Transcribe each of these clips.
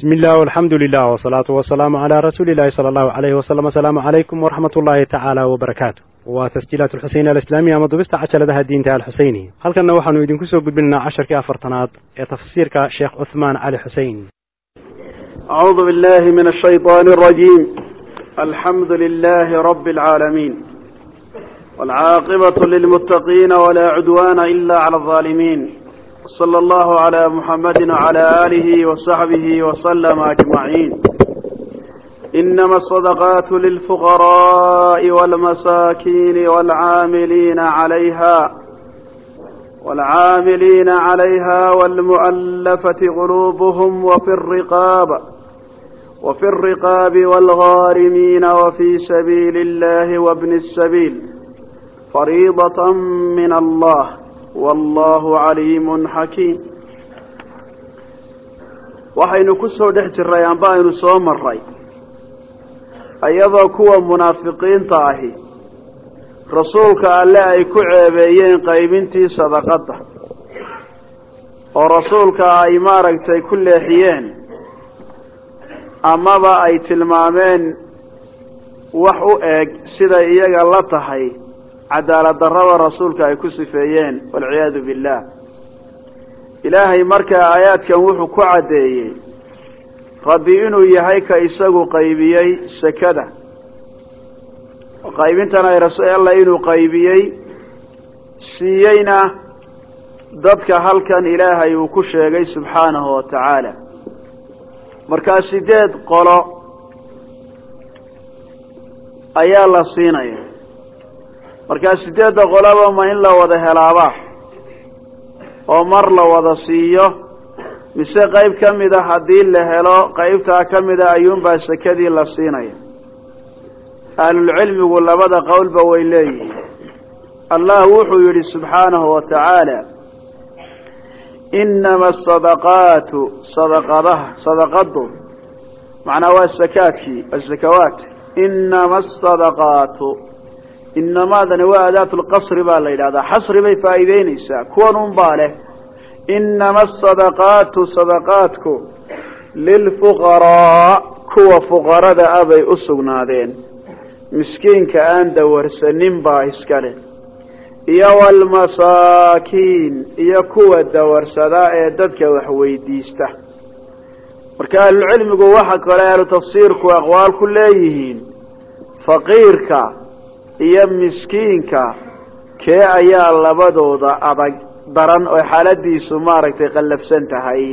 bismi illah alxamdu lilah wsalaatu wasalaamu calaa rasuuli illahi sala allahu alayhi wasalam asalaamu calaykum waraxmat ullaahi tacaala wabarakaatu waa tasjiilaat alxuseyn alislaamiya ama dubista cajaladaha diinta alxuseyni halkanna waxaanu idinku soo gudbinaynaa casharkii afartanaad ee tafsiirka sheekh cuhmaan cali xuseyn acuudu billahi min ashayطaani alrajiim alxamdu lilahi rabi alcaalamiin walcaaqibatu lilmuttaqiina walaa cudwaana ila cala alظaalimiin صلى الله على محمد وعلى آله وصحبه وسلم أجمعين إنما الصدقات للفقراء والمساكين والعاملين عليها والعاملين عليها والمؤلفة قلوبهم وفي الرقاب وفي الرقاب والغارمين وفي سبيل الله وابن السبيل فريضة من الله wallahu caliimun xakiim waxaynu ku soo dhex jirray amba aynu soo maray iyadoo kuwa munaafiqiinta ahi rasuulka alle ay ku ceebeeyeen qaybintii sadaqadda oo rasuulka ay maaragtay ku leexiyeen amaba ay tilmaameen wax u eg siday iyaga la tahay cadaalad darrada rasuulka ay ku sifeeyeen walciyaadu billah ilaahay markaa aayaadkan wuxuu ku caddeeyey rabbi inuu yahay ka isagu qaybiyey sekada. Qaybintan ay alla inuu qaybiyey siiyeyna dadka halkan ilaahay uu ku sheegay subxaanahu wa tacaala. Markaa sideed qolo ayaa la siinaya markaa sideedda qolaba ma in la wada helaaba oo mar la wada siiyo mise qayb ka mid a haddii la helo qaybtaa ka mid a ayuunbaa sekadii la siinaya. Ahlulcilmigu labada qowlba way leeyihiin. Allah wuxuu yidhi subxaanahu wa tacaala inama asadaqaatu sadaqadaha sadaqadu macnaa waa sakaadkii asakawaat inama asadaqaatu inamaadani waa adaat lqasri baa la yidhahdaa xasri bay faa'iideyneysaa kuwan un baa leh inama asadaqaatu sadaqaadku lilfuqaraa. Kuwa fuqarada ah bay u sugnaadeen. Miskiinka aan dawarsanin baa iska leh. Iyo walmasaakiin iyo kuwa dawarsada ee dadka wax weydiista. Marka ahlucilmigu waxa kale ahlu tafsiirku aqwaal ku leeyihiin. Faqiirka iyo miskiinka kee ayaa labadooda adag daran oo xaaladiisu maaragtay qallafsan tahay?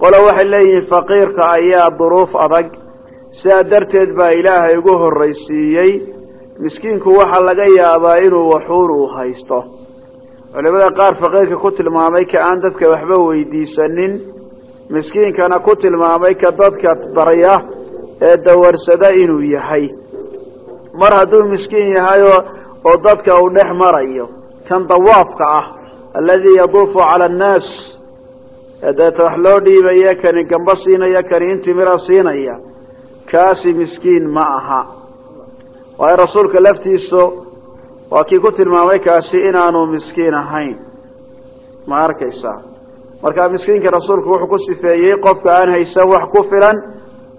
Qolo waxay leeyihiin faqiirka ayaa duruuf adag. Sidaa darteed baa ilaahay ugu horraysiiyey miskiinku waxaa laga yaabaa inuu waxuun uu haysto. Culimada qaar faqiirka ku tilmaamay ka aan dadka waxba weydiisanin miskiinkana ku tilmaamay ka dadka barya ee dawarsada inuu yahay mar hadduu miskiin yahay oo dadka uu dhex marayo kan dawaafka ah alladii yaduufu cala annaas deeta wax loo dhiibaya kani gamba siinaya kani intimira siinaya kaasi miskiin ma aha. Waayo rasuulka laftiisu waa kii ku tilmaamay kaasi inaanu miskiin ahayn. Ma arkaysaa? Marka miskiinka rasuulku wuxuu ku sifeeyey qofka aan haysan wax ku filan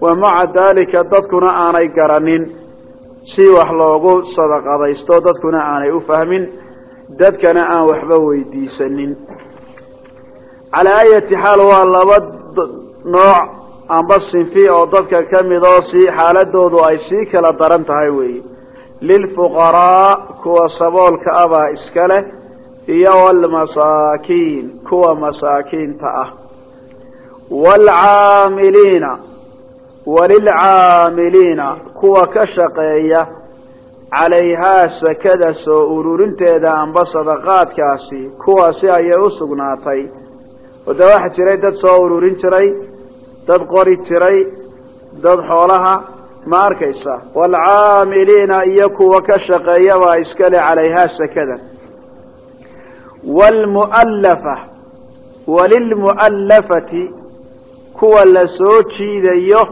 wa maca daalika dadkuna aanay garanin si wax loogu sadaqadaysto dadkuna aanay u fahmin dadkana aan waxba weydiisanin. Calaa ayati xaal waa laba nooc amba sinfi oo dadka ka mid oo si xaaladoodu ay sii kala daran tahay weeye. Lilfuqaraa kuwa saboolka abaa iska leh iyo walmasaakiin kuwa masaakiinta ah. Waalcaamiliina walilcaamiliina kuwa ka shaqeeya calayhaa sakada soo ururinteeda amba sadaqaadkaasi kuwaasi ayay u sugnaatay. Oo dee waxaa jiray dad soo ururin jiray dad qori jiray dad xoolaha ma arkaysa. Waalcaamiliina iyo kuwa ka shaqeeyabaa iskale calayhaa sakada. Waalmu'allafa walilmu'allafati kuwa la soo jiidayo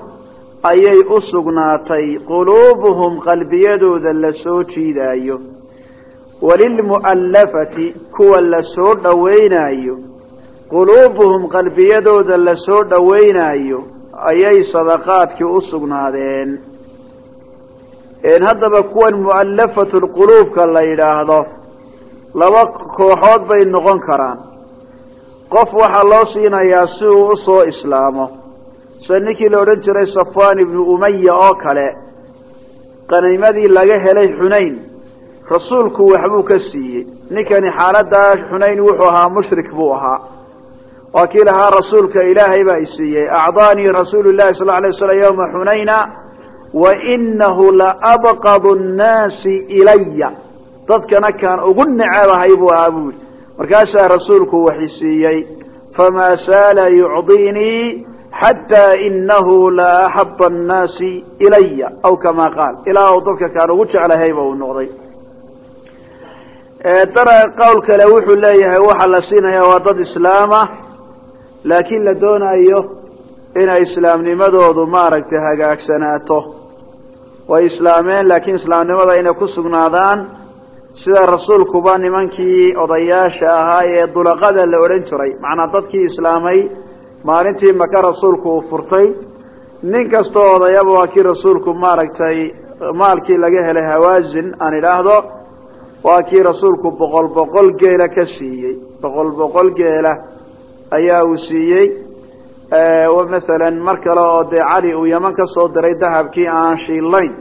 ayay u sugnaatay quluubuhum qalbiyadooda la soo jiidaayo. Walilmu'allafati kuwa la soo dhowaynayo quluubuhum qalbiyadooda la soo ayay sadaqaadkii u sugnaadeen. Haddaba kuwan mu'allafatu lquluubka la yidhaahdo laba kooxood bay noqon karaan. Qof waxaa loo siinayaa si uu u soo islaamo sida ninkii la odhan jiray safwan ibnu umaya oo kale qaniimadii laga helay xunayn rasuulku waxbuu ka siiyey. Ninkani xaaladaa xunayn wuxuu ahaa mushrik buu ahaa. Waa kii lahaa rasuulka ilaahay baa i siiyey acdaanii rasuulu llahi sal alay slam yawma xunayna wa inahu laabqadu nnaasi ilaya dadkana kaan ugu necebahay buu ahaa buuri markaasaa rasuulku waxi siiyey famaa saala yucdiinii xataa inahu la axaba annaasi ilaya aw kama qaal ilaa u dadka kaan ugu jeclahayba uu noqday dara qowl kale wuxuu leeyahay waxaa la siinaya waa dad islaama laakiin la doonayo inay islaamnimadoodu maaragtay hagaagsanaato way islaameen laakiin islaamnimada inay ku sugnaadaan sida rasuulkuba nimankii odayaasha ahaa ee dulaqada la odhan jiray macnaa dadkii islaamay maalintii maka rasuulku uu furtay nin kastoo odayaba waa kii rasuulku maaragtay maalkii laga helay hawaazin aan idhaahdo waa kii rasuulku boqol boqol geela ka siiyey. Boqol boqol geela ayaa uu siiyey. Masalan mar kale oo dee cali uu yaman ka soo diray dahabkii aan shiillayn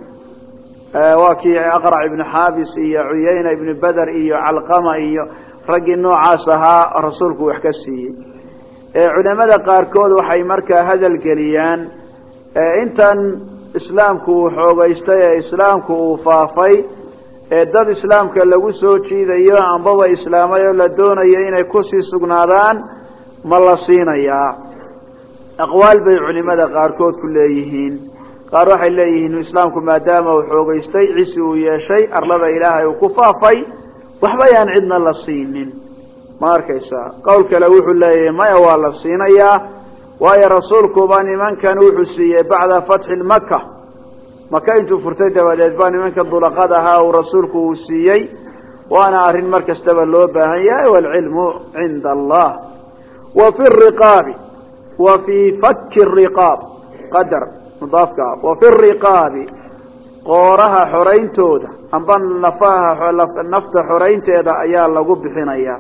waa kii aqrac ibnu xaabis iyo cuyayna ibnu beder iyo calqama iyo raggii noocaas ahaa rasuulku wax ka siiyey culamada qaarkood waxay markaa hadal geliyaan intan islaamku uu xoogaystay ee islaamku uu faafay ee dad islaamka lagu soo jiidayo ambaba islaamay oo la doonayo inay ku sii sugnaadaan ma la siinayaa. Aqwaal bay culimada qaarkood ku leeyihiin. Qaar waxay leeyihiin islaamku maadaama uu xoogaystay cisi uu yeeshay arlada ilaahay uu ku faafay waxba yaan cidna la siinin ma arkaysaa qowl kale wuxuu leeyahay maya waa la siinayaa waayo rasuulkuba nimankan wuxuu siiyey bacda fatxi maka maka intuu furtay dabadeed baa nimanka dulaqad ahaa uu rasuulku uu siiyey waana arrin mar kastaba loo baahan yahay waalcilmu cinda allah wa fi riqaabi wa fii fakki riqaab qadar mudaafka wa fi riqaabi qooraha xorayntooda amba nafaha nafta xoraynteeda ayaa lagu bixinayaa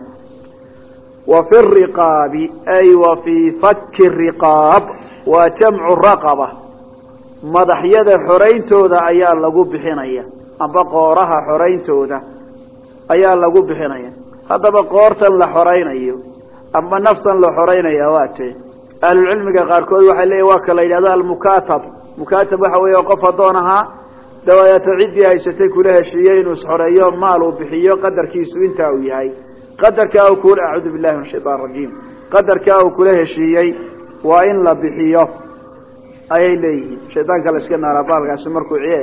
fi riqaabi ay wa fii fakki riqaab waa jamcu raqaba. Madaxyada xorayntooda ayaa lagu bixinaya amba qooraha xorayntooda ayaa lagu bixinaya. Haddaba qoortan la xoraynayo amba naftan la xoraynaya waa tee. Ahlulcilmiga qaarkood waxay leeyihiin waa ka la yidhahdo almukatab. Mukatab waxa weeye qof addoon ahaa dawadeeto ciddii haysatay kula heshiiyey inuu isxoreeyo maal uu bixiyo qadarkiisu intaa uu yahay qadarkaa kula acuudu billahi min shaytaan rajiim. Qadarkaa uu kula heshiiyey waa in la bixiyo. Ayay leeyihiin. Shaydaanka la iska naaraa baalkaasi markuu ciye.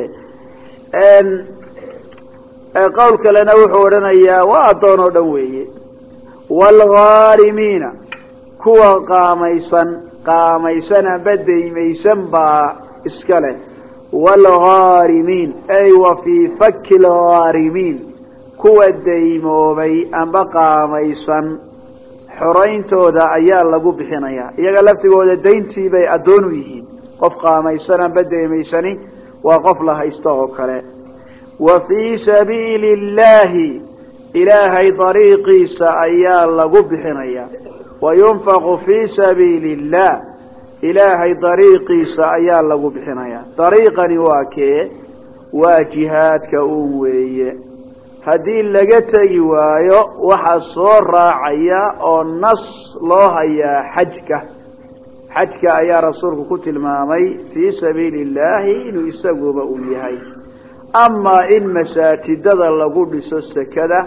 Qowl kalena wuxuu odhanayaa waa addoon oo dhan weeye. Waalghaarimiina kuwa qaamaysan qaamaysan amba daymaysan baa iska leh. Waalghaarimiin ay wa kuwa daymoobay amba qaamaysan xorayntooda ayaa lagu bixinayaa iyaga laftigooda dayntii bay addoon u yihiin. Qof qaamaysan amba daymaysani waa qof la haysto oo kale. Wa fii sabiili illaahi ilaahay dariiqiisa ayaa lagu bixinayaa wa yunfaqu fii sabiili illah ilaahay dariiqiisa ayaa lagu bixinayaa dariiqani waa kee? Waa jihaadka uun weeye haddii laga tegi waayo waxaa soo raacaya oo nas loo hayaa xajka. Xajka ayaa rasuulku ku tilmaamay fii sabiili illaahi inuu isaguba uu yahay. Amaa in masaajidada lagu dhiso sekada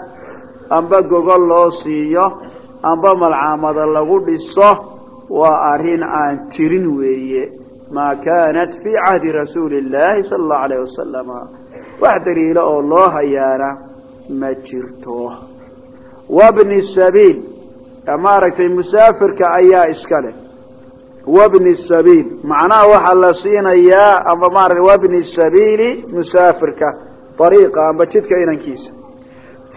amba gogol loo siiyo amba malcaamada lagu dhiso waa arrin aan jirin weeye. Maa kaanat fii cahdi rasuuli illaahi sala allahu alayh wasalama wax daliilo oo loo hayaana ma jirto. Wabni sabiil maaragtay musaafirka ayaa iska leh. Wabni sabiil macnaha waxaa la siinayaa amba maarata wabni sabiili musaafirka ariiqa amba jidka inankiisa.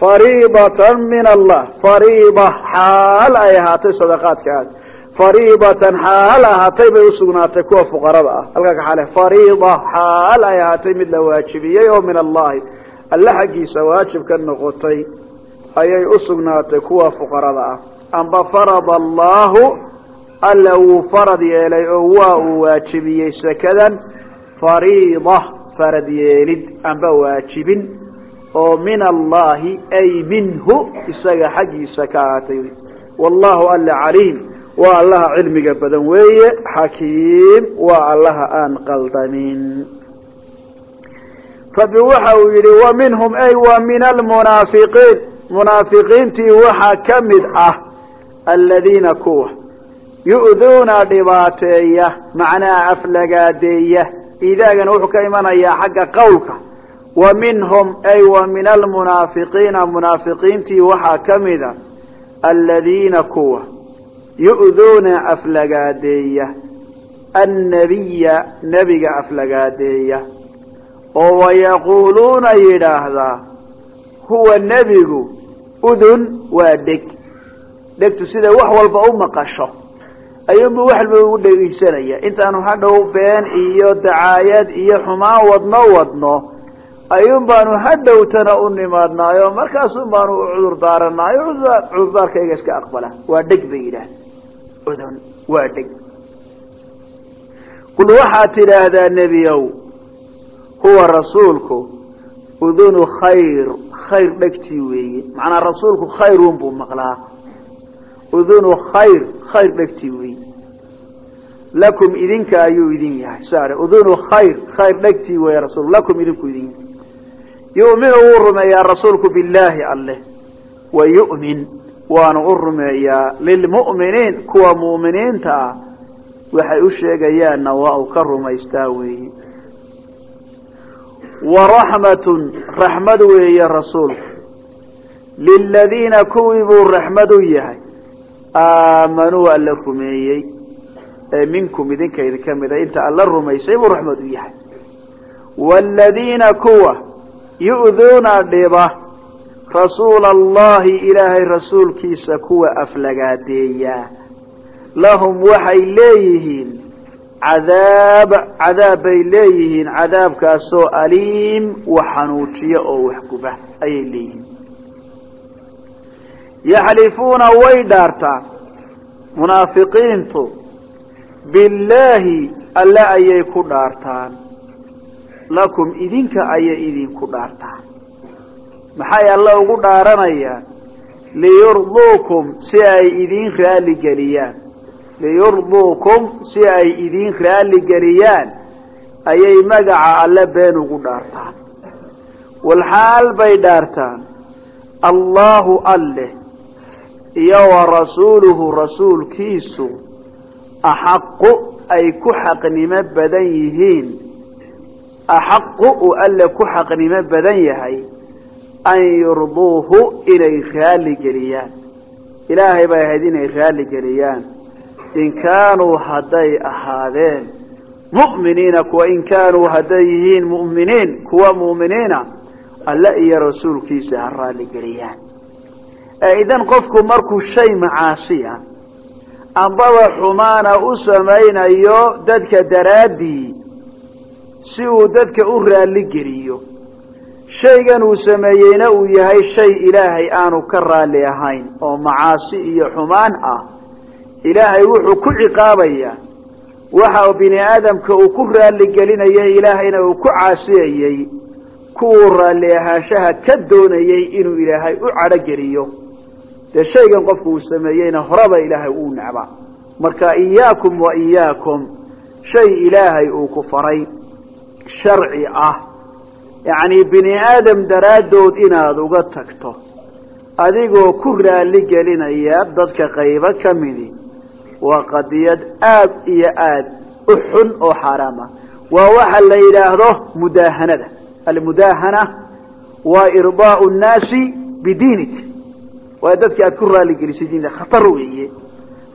Fariidatan min allah fariida xaal ay ahaatay sadaqaadkaas fariidatan xaal ahaatay bay usugnaatay kuwa fuqarada ah. Halkaa ka xaale fariida xaal ay ahaatay mid la waajibiyey oo min allahi alle xaggiisa waajib ka noqotay ayay usugnaatay kuwa fuqarada ah. Amba farada allahu alla wuu farad yeelay oo waa uu waajibiyey sakadan fariida farad yeelid amba waajibin oo min allahi ay minhu isaga xaggiisa ka ahaatay. Wallahu alla caliim. Waa allaha cilmiga badan weeye xakiim. Waa allaha aan qaldamin rabbi waxa uu yidhi wa minhum ay wa min almunaafiqiin. Munaafiqiintii waxaa ka mid ah aladiina kuwa. Yu'duuna dhibaateeya macnaha aflagaadeeya. Idaagana wuxuu ka imanayaa xagga qowlka wa minhum ay wa min almunaafiqiina. Munaafiqiintii waxaa ka mida aladiina kuwa. Yu'duuna aflagaadeeya. Annabiya nebiga aflagaadeeya oo wayaquuluuna yidhaahdaa huwa nebigu udun waa dheg dhegtu sida wax walba u maqasho ayuunbu wax walba ugu dhegeysanaya intaanu hadhow been iyo dacaayad iyo xumaan wadno wadno ayuun baanu hadhowtana u nimaadnaayo markaasun baanu u cudur daaranaayo cudurdaarkayga iska aqbala waa dheg bay yidhaah udun waa dheg qul waxaad tidhaahdaa nebiow huwa rasuulku udunu khayr khayr dhegtii weeye. Macnaa rasuulku khayrun buu maqlaa. Udunu khayr khayr dhegtii weeye. Lakum idinka ayuu idin yahay saare udunu khayr khayr dhegtii weeye rasuul. Lakum idinku idin. Yahay yu'minu wuu rumeeyaa rasuulku billaahi alleh wa yu'min waanu u rumeeyaa lilmu'miniin kuwa mu'miniinta ah. Waxay u sheegayaanna waa uu ka rumaystaa weeye waraxmatun raxmad weeye rasuulku liladiina kuwii buu raxmad u yahay aamanuu alla rumeeyey ee minkum idinka idinka mida inta alla rumaysay buu raxmad u yahay waaladiina kuwa yu'duuna dhiba rasuula allahi ilaahay rasuulkiisa kuwa aflagaadeeyaa lahum waxay leeyihiin cadaab cadaab bay leeyihiin cadaabkaasoo aliim wax xanuujiya oo wax guba ayay leeyihiin. Yaxlifuuna way dhaartaan. Munaafiqiintu billaahi alle ayay ku dhaartaan. Lakum idinka ayay idinku dhaartaan. Maxay alle ugu dhaaranayaan? Liyurduukum si ay idin raali geliyaan liyurduukum si ay idin raali geliyaan ayay magaca alle been ugu dhaartaan. Walxaal bay dhaartaan. Allahu alleh iyo wa rasuuluhu rasuulkiisu axaqu ay ku xaqnimo badan yihiin. Axaqu uu alle ku xaqnimo badan yahay an yurduuhu inay raali ilaahay bay ahayd inay raali in kaanuu hadday ahaadeen mu'miniina kuwa in kaanuu hadday yihiin mu'miniin kuwa mu'miniina alle iyo rasuulkiisa ha raali geliyaan. Idan qofku markuu shay macaasiya ambaba xumaana u samaynayo dadka daraaddii si uu dadka u raali geliyo. Shaygan uu sameeyeyna uu yahay shay ilaahay aanu ka raali ahayn oo macaasi iyo xumaan ah ilaahay wuxuu ku ciqaabayaa waxa bini aadamka uu ku raali gelinayay ilaahayna uu ku caasiyayey kuwuu raalli ahaanshaha ka doonayey inuu ilaahay u cadhogeliyo dee shaygan qofku uu sameeyeyna horeba ilaahay uu necba. Marka iyaakum wa iyaakum shay ilaahay uu ku faray sharci ah. Yacni bini aadam daraaddood inaad uga tagto adigoo ku raali gelinaya dadka qaybo ka midi waa qadiyad aad iyo aad u xun oo xaaraam ah. Waa waxa la yidhaahdo mudaahanada almudaahana waa irdaau nnaasi bidiinik waa dadki aad ku raaligelisid diinta. Khatar weeye.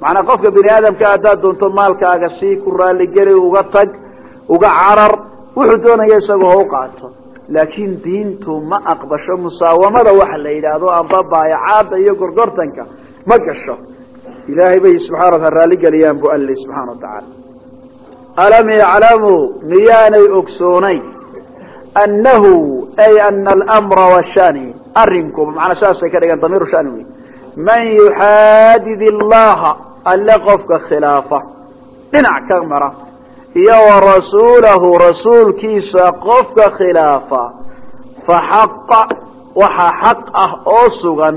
Macnaa qofka bini aadamka haddaad doonto maalkaaga sii ku raaligeli uga tag uga carar wuxuu doonaya isagoo ha u qaato. Laakiin diintu ma aqbasho musaawamada waxa la yidhaahdo amba baayacaada iyo gorgortanka. Ma gasho ilaahay bay subxana wataala raalligeliyaan bu alle subxaana wa tacaala alam yaclamuu miyaanay ogsoonayn annahu ay ana almra washani arinku macnaa saasay ka dhigan damiiru shani wey man yuxaadid illaha alle qofka khilaafa dhinac ka mara iyo wa rasuulahu rasuulkiisa qofka khilaafa fa xaqa waxaa xaq ah oo sugan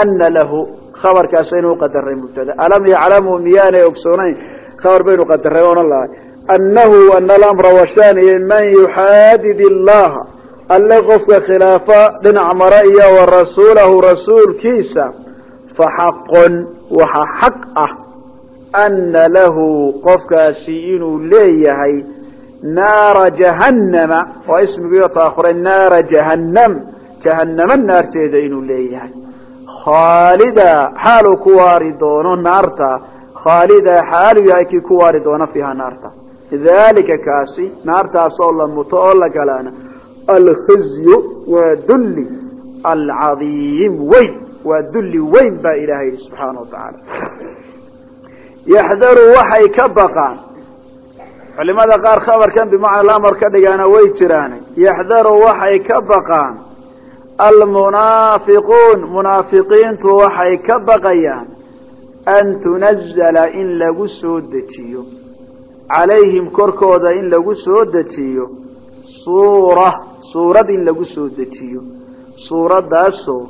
ana lahu khabarkaas aynu uqadaray mubtada. Alam yaclamuu miyaanay ogsoonayn khabar baynu qadaray ohan lahay. Annahu ana alamra washaniye man yuxaadid illaha alle qofka khilaafa dhinac mara iyo wa rasuulahu rasuulkiisa fa xaqon waxaa xaq ah ana lahu qofkaasi inuu leeyahay naara jahannama waa ismigiio taakhuray naara jahannam jahannama naarteeda inuu leeyahay khaalida xaaluu ku waari doono naarta. Khaalida xaaluu yahay kii ku waari doono fiiha naarta. Dalika kaasi naartaasoo la muto oo la galaana. Alkhizyu waa dulli alcadiim weyn waa dulli weyn baa ilahay yihi subxaana wa tacaala. Yaxdaru waxay ka baqaan. Culimada qaar khabarkan bimacna amar ka dhigaana way jiraan yaxdaru waxay ka baqaan almunaafiquun munaafiqiintu waxay ka baqayaan an tunazala in lagu soo dejiyo. Calayhim korkooda in lagu soo dejiyo. Suura suurad in lagu soo dejiyo. Suuraddaasoo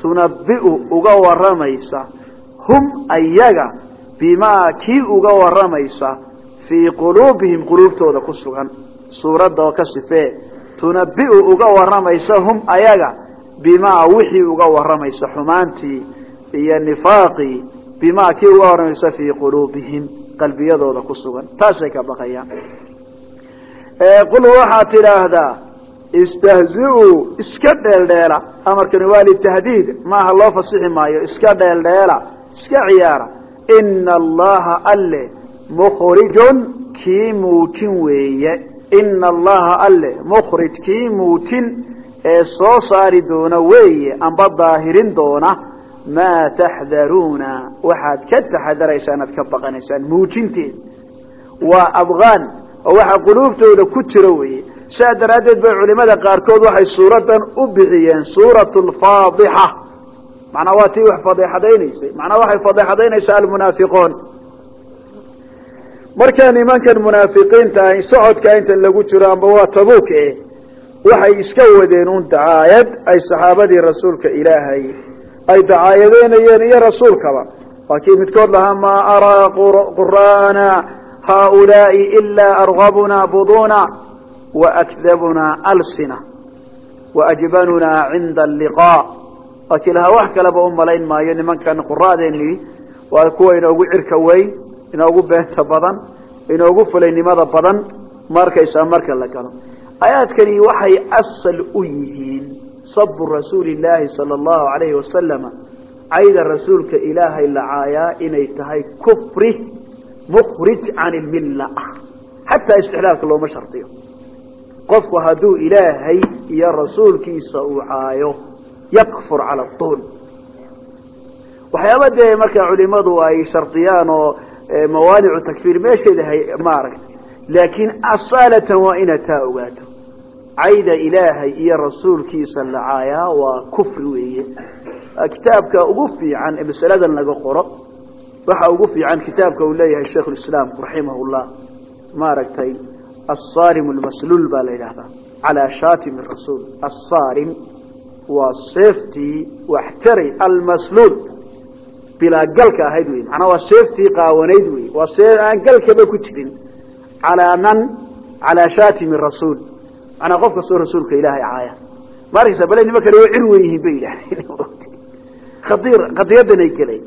tunabi'u uga waramaysa hum ayaga bimaa kii uga waramaysa fii quluubihim quluubtooda ku sugan. Suuradda oo ka sifee tunabi'u uga waramaysa hum ayaga bimaa wixii uga waramaysa xumaantii iyo nifaaqii bimaa kii uga waramaysa fii quluubihim qalbiyadooda ku sugan. Taasay ka baqayaan. Qul waxaad tidhaahdaa istahzi'uu iska dheeldheela. Amarkani waa litahdiid maaha loo fasixi maayo iska dheeldheela iska ciyaara. Ina allaha alle mukhrijun kii muujin weeye ina allaha alle mukhrij kii muujin ee soo saari doona weeye amba daahirin doona maa taxdaruuna. Waxaad ka taxadaraysaan aad ka baqanaysaan muujinteed. Waa abqaan oo waxa quluubtooda ku jira weeye. Sidaa daraaddeed bay culimada qaarkood waxay suuraddan u bixiyeen suurat lfaadixa macnaa waa tii wax fadeexadaynaysay macnaa waxay fadeexadaynaysaa almunaafiquun markaa nimankan munaafiqiinta ahy socodka intan lagu jiro amba waa tabuuk e waxay iska wadeen un dacaayad ay saxaabadii rasuulka ilaahay ay dacaayadeynayeen iyo rasuulkaba. Waa kii midkood lahaa maa araa qur'aana haaulaai ilaa argabuna buduna waakdabuna alsina waajbanuna cinda alliqaa. Waa kii lahaa wax kaleba u malayn maayo nimankan quraadeenii waa kuwa inoogu cirka weyn inoogu beenta badan inoogu fulaynimada badan markaysaa marka la galo. Aayaadkani waxay asal u yihiin sabu rasuuli llaahi sala wasalama cayda rasuulka ilaahay la caayaa inay tahay kufri mukhrij can ilmilla ah. Xataa istixlaalka looma shardiyo qofku hadduu ilaahay iyo rasuulkiisa uu caayo yakfur cala tuul waxyaaba dee markaa culimadu ay shardiyaan oo mawaanicu takfiir meesheeda maaragta laakiin asaalatan waa inaad taa ogaato. Cayda ilaahay iyo rasuulkiisa la caayaa waa kufri weeye. Kitaabka ugu fiican ee masaladan laga qoro. Waxa ugu fiican kitaabka uu leeyahay sheikh lislaam raximah llah maaragtay asaarim lmasluul baa la yidhahdaa calaa shatim rasuul asaarim waa seeftii wax jaray almasluul bilaa galka ahayd wey macnaa waa seeftii qaawanayd wey waa see aan galkaba ku jirin. Calaa man calaa shatimi rasuul. Manaa qof kastoo rasuulka ilaahay caaya. Ma bale nima kale waa cir wen yihiin bay yidhahdeen khadiir qadiyadan ay gelayn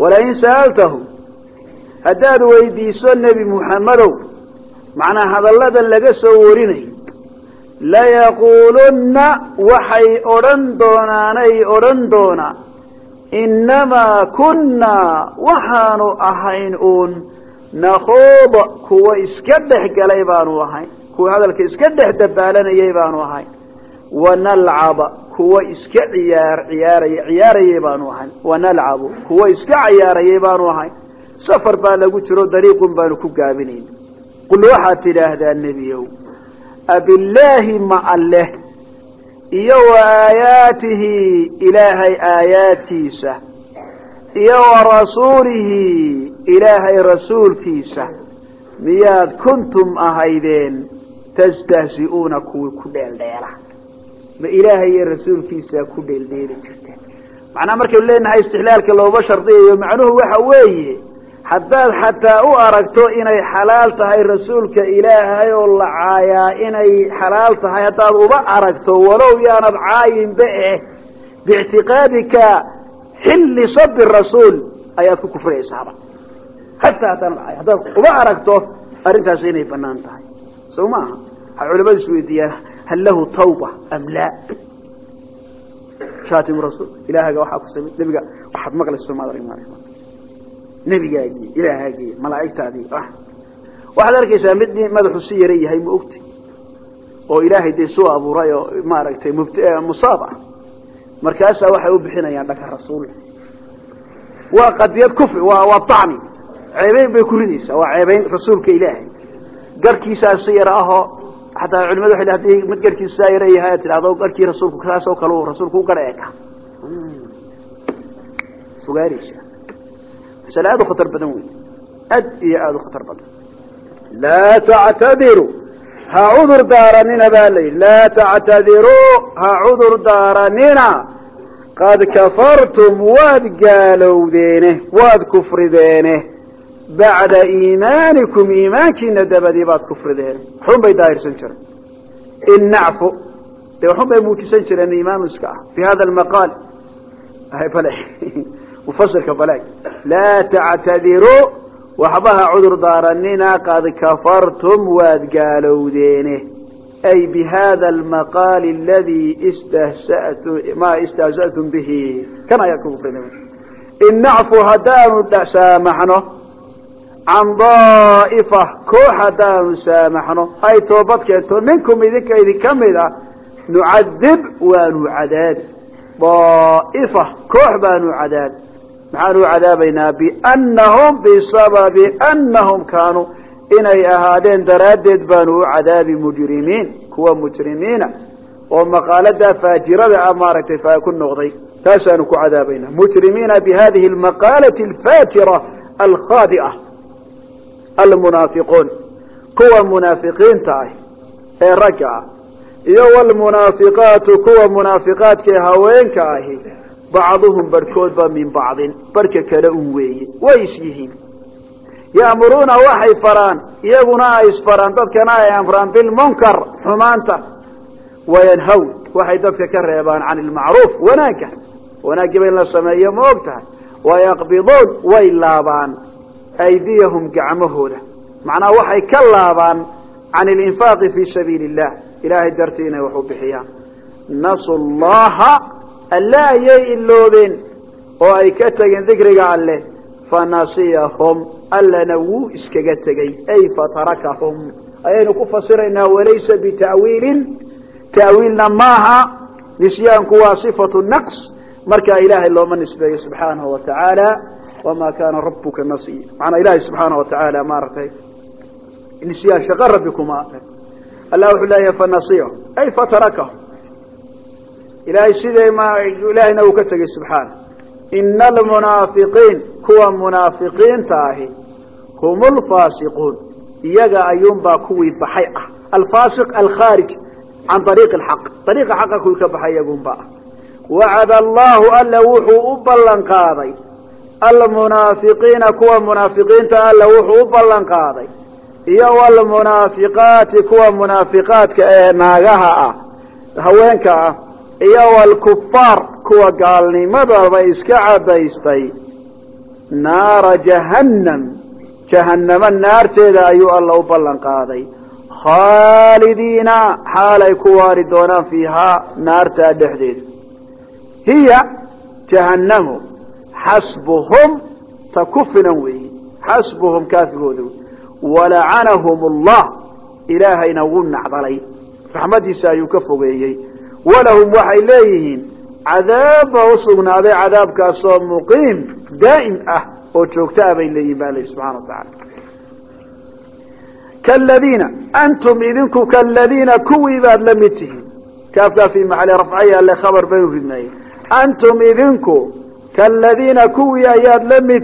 walain sa'altahum haddaad weydiiso nebi muxammedow macnaa hadalladan laga soo warinayo layaquulunna waxay odhan doonaanay odhan doonaa innamaa kunnaa waxaanu ahayn uun nakhuuda kuwa iska dhex galay baanu ahayn kuwa hadalka iska dhex dabaalanayay baanu ahayn wanalcaba kuwa iska ciyaar ciyaaray ciyaarayay baanu ahayn wanalcabu kuwa iska ciyaarayay baanu ahayn safar baa lagu jiro dariiqun baanu ku gaabinayn qul waxaad tidhaahdaa nebiyow abillaahi ma alleh iyo wa aayaatihi ilaahay aayaadkiisa iyo wa rasuulihi ilaahay rasuulkiisa. Miyaad kuntum ahaydeen tastahzi'uuna kuwii ku dheeldheela. Ma ilaahay iyo rasuulkiisaa ku dheeldheeli jirteen. Macnaha markaynu leenahay istixlaalka looma shardiyayo macnuhu waxa weeye haddaad xataa u aragto inay xalaal tahay rasuulka ilaahay oo la caayaa inay xalaal tahay haddaad uba aragto walow yaanad caayinba eh biictiqaadika xilli sabi rasuul ayaad ku kufriyaysaaba hataa haddaanad caay haddaad uba aragto arrintaasi inay bannaan tahay. Sow maaha waxay culamadu is weydiiyaan hal lahu tawba am laa? Shatim rasuul ilaahaga waxaa ku samay nebiga waxaad maqlaysa maad arag nebigaagii ilaahagii malaa'igtaadii waxaad arkaysaa mid madaxu si yara yahay ma ogti. Oo ilaahay dee soo abuuray oo maaragtay musaab ah. Markaasaa waxay u bixinayaan dhaka rasuul. Waa qadiyad kufri waa tacni ceebeyn bay ku ridaysaa waa ceebeyn rasuulka ilaahay. Garhkiisaa si yara ahoo xataa culimadu waxay haddii mid garhkiisa saa yara yahay tidhahdo garhkii rasuulku kaas oo kale uu rasuulku u garh eeka fogaanaysaa masale aad u khatar badan wey aad iyo aada u khatar badan laa tactadiru ha cudur daaranina baa la yidhi laa tactadiruu ha cudur daaranina qad kafartum waad gaalowdeene waad kufrideene bacda iimaanikum iimaankiina dabadii baad kufrideene xun bay daahirsan jireen in nacfu dee waxun bay muujisan jireen iimaanu iska ah fi hada almaqaal mufasirka balaag laa tactadiruu waxbaha cudur daaranina qad kafartum waad gaalowdeene ay bihada almaqaali aladii ma istahzatum bihi. Kan ayaad ku kufrina in nacfu haddaanu saamaxno can daa'ifa koox haddaanu saamaxno ay toobad keento minkum idinka idinka mid ah nucadib waanu cadaabi daa'ifa koox baanu cadaabi maxaanu cadaabaynaa biannahum bisababi annahum kaanuu inay ahaadeen daraaddeed baanu u cadaabi mujrimiin kuwa mujrimiina oo maqaaladaa faajirada ah maaragtay faa ku noqday. Taasaanu ku cadaabaynaa. Mujrimiina bihadihi almaqaalati alfaajira alkhaadi'a almunaafiquun kuwa munaafiqiinta ah ee ragga ah iyo wlmunaafiqaatu kuwa munaafiqaadkae haweenka ahi bacduhum barhkoodba min bacdin barhka kale un weeye way is yihiin ya'muruuna waxay faraan iyaguna ay isfaraan dadkana ay amraan bilmunkar xumaanta wayanhawn waxay dadka ka reebaan can ilmacruuf wanaagga wanaaggiiba in la sameeyo ma og tahay wayaqbiduun way laabaan aydiyahum gacmahooda macnaha waxay ka laabaan can ilinfaaqi fii sabiili illah ilaahay dartii inay wax u bixiyaan nasu llaha alle ayay iloobeen oo ay ka tegeen dikriga alleh fanasiyahum allana wuu iskaga tegey ay fatarakahum ayaynu ku fasiraynaa walaysa bita'wiilin. Ta'wiilna maaha nisyaanku waa sifatu naqs. Markaa ilaahay looma nisbeeyo subxaanahu wa tacaala wamaa kaana rabuka nasiya macanaa ilaahay subxaana wa tacaala maaragtay nisyaan shaqo rabbi kuma allah wuxuu leeyahay fanasiyahum ay fatarakahum ilaahay siday ilaahayna uu ka tegey subxaana ina almunaafiqiin kuwa munaafiqiinta ahi hum lfaasiquun iyaga ayuunbaa kuwii baxay ah. Alfaasiq alkhaarij can ariiqi alxaq. Ariiqa xaqa kuwii ka baxay iyagunba ah. Wacada allahu alla wuxuu u ballan qaaday almunaafiqiina kuwa munaafiqiinta alla wuxuu u ballan qaaday iyo walmunaafiqaati kuwa munaafiqaadka ee naagaha ah haweenka ah iyo walkufaar kuwa gaalnimadaba iska cadaystay naara jahannam jahannamo naarteeda ayuu alla u ballan qaaday. Khaalidiina xaalay ku waari doonaan fiihaa naartaa dhexdeeda. Hiya jahannamu xasbuhum ta ku filan weeye xasbuhum kaafigooda wey walacanahum allah ilaahayna wuu nacdalay. Raxmadiisa ayuu ka fogeeyey walahum waxay leeyihiin cadaab baa usugnaaday cadaabkaasoo muqiim daa'im ah oo joogto ah bay leeyihiin ba l subxana wa taala kaladiina antum idinku kaladiina kuwii baad la mid tihiin. Kaafkaa fii maxali rafcaya alle khabar baynu ridnay. Antum idinku kaladiina kuwii ayaad la mid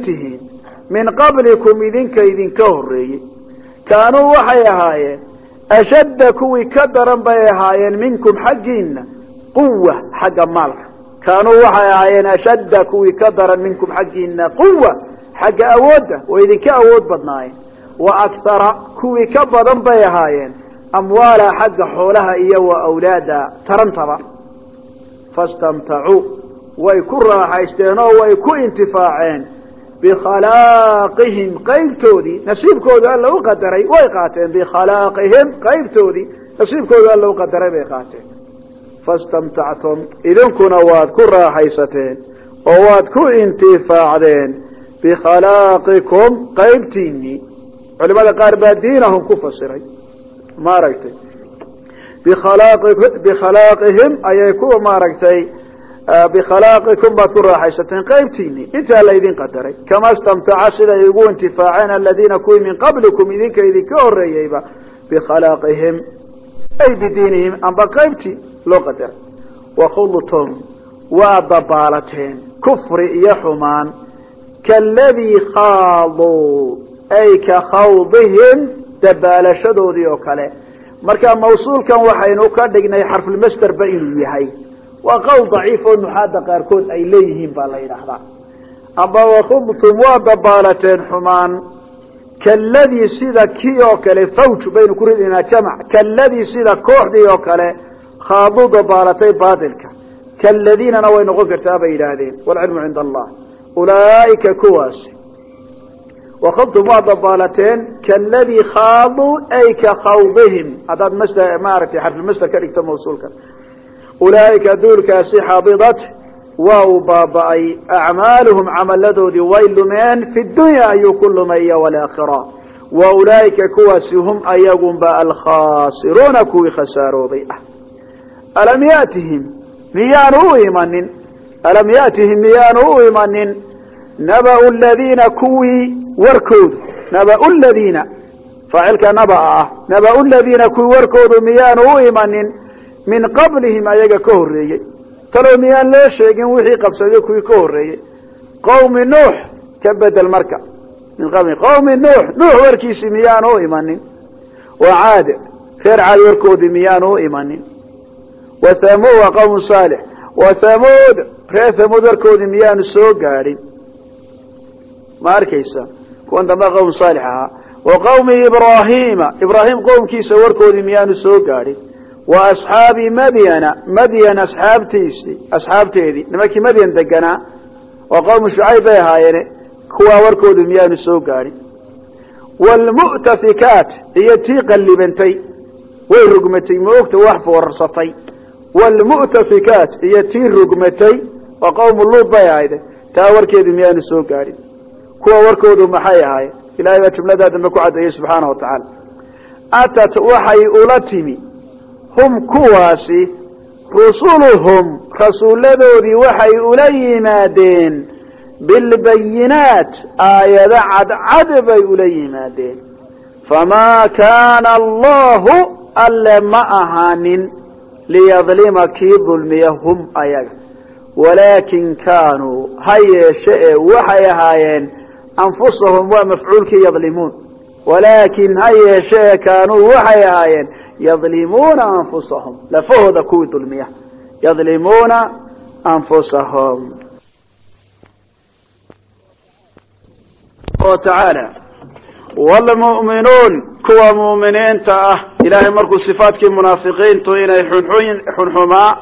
ashadda kuwii ka daran bay ahaayeen minkum xaggiina quwa xagga maalka. Kaanuu waxay ahaayeen ashadda kuwii ka daran minkum xaggiina quwa xagga awoodda way idinka awood badnaayeen. Wa akthara kuwii ka badan bay ahaayeen amwaala xagga xoolaha iyo wa awlaada tarantaba. Fastamtacuu way ku raaxaysteen oo way ku intifaaceen bikhalaaqihim qaybtoodii nasiibkooda alla u qadaray way qaateen bikhalaaqihim qaybtoodii nasiibkooda alla u qadaray bay qaateen fastamtactum idinkuna waad ku raaxaysateen oo waad ku intifaacdeen bikhalaqikum qaybtiinii culimada qaar baa diinahum ku fasiray maaragtay bikhalaaqihim ayay ku maaragtay bikhalaqikum baad ku raaxaysateen qaybtiinii intaa laydin qadaray. Kama stamtaca siday ugu intifaaceen aladiina kuwii min qablikum idinka idinka horeeyeyba bikhalaaqihim ay bidiinihim amba qaybtii loo qadaray. Wakhudtum waa dabaalateen kufri iyo xumaan. Kaladii khaaduu ay ka khawdihim dabaalashadoodii oo kale. Marka mawsuulkan waxaynu ka dhignay xarfulmasderba inuu yahay waa qowl daciif oo nuxaada qaarkood ay leeyihiin baa la yidhaahdaa. Amba wakhudtum waa dabaalateen xumaan. Kaladii sida kii oo kale fawj baynu ku ridinaa jamc kaladii sida kooxdii oo kale khaaduu dabaalatay baatilka kaladiinana way noqon kartaa bay yidhaahdeen. Waalcilmu cinda allah. Ulaaika kuwaasi wakhadtum waa dabaalateen kaladii khaaduu ay ka khawdihim. Haddaad masder maaragtay xarfulmasder ka dhigto mawsuulka ulaaika duulkaasi xabidat waa uu baaba'ay. Acmaaluhum camaladoodii way lumeen fi dunya ayuu ku lumay iyo walaakhira wa ulaaika kuwaasi hum ayagunba alkhaasiruuna kuwii khasaaroobay ah. Alam yatihim miyaanu u imanin? Alam yatihim miyaanu u imanin? Nabau ladiina kuwii warkoodu nabau ladiina faacilka nabaa ah nabau ladiina kuwii warkoodu miyaanu u imanin min qablihim ayaga ka horreeyey. Talow miyaan loo sheegin wixii qabsaday kuwii ka horreeyey? Qawmi nuux ka bedel marka. Min qabli qawmi nuux nuux warkiisii miyaanu u imanin? Wa caad reer caad warkoodii miyaanu u imanin? Wa thamud wa qawmu saalix. Wa thamuud reer thamuud warkoodii miyaanu soo gaadhin? Ma arkaysa wa asxaabi madyana madyan asxaabtiisii asxaabteedii nimankii madyan deganaa waa qawmu shucayb bay ahaayeene kuwaa warkoodu miyaanu soo gaadhin wlmu'tafikaat iyo tii qallibantay way rugmatay maogta wax foorarsatay wlmu'tafikaat iyo tii rugmatay waa qawmu luud bay ahayde taa warkeedu miyaanu soo gaadhin kuwa warkoodu maxay ahaayeen? Ilahay baa jumladaa dambe ku caddeeyey subxaana wa ula timi hum kuwaasi rusuluhum rasuuladoodii waxay ula yimaadeen bilbayinaat aayado cadcad bay ula yimaadeen. Famaa kaana allahu alle ma ahaanin liyadlima kii dulmiya hum ayaga. Walaakin kaanuu ha yeeshe ee waxay ahaayeen anfusahum waa mafcuulkii yadlimuun. Walaakin ha yeeshe ee kaanuu waxay ahaayeen yadlimuuna anfusahum lafahooda kuwii dulmiya yadlimuuna anfusahum o tacaala wlmu'minuun kuwa mu'miniinta ah ilaahay markuu sifaadkii munaafiqiintu inay xunxun xunxumaa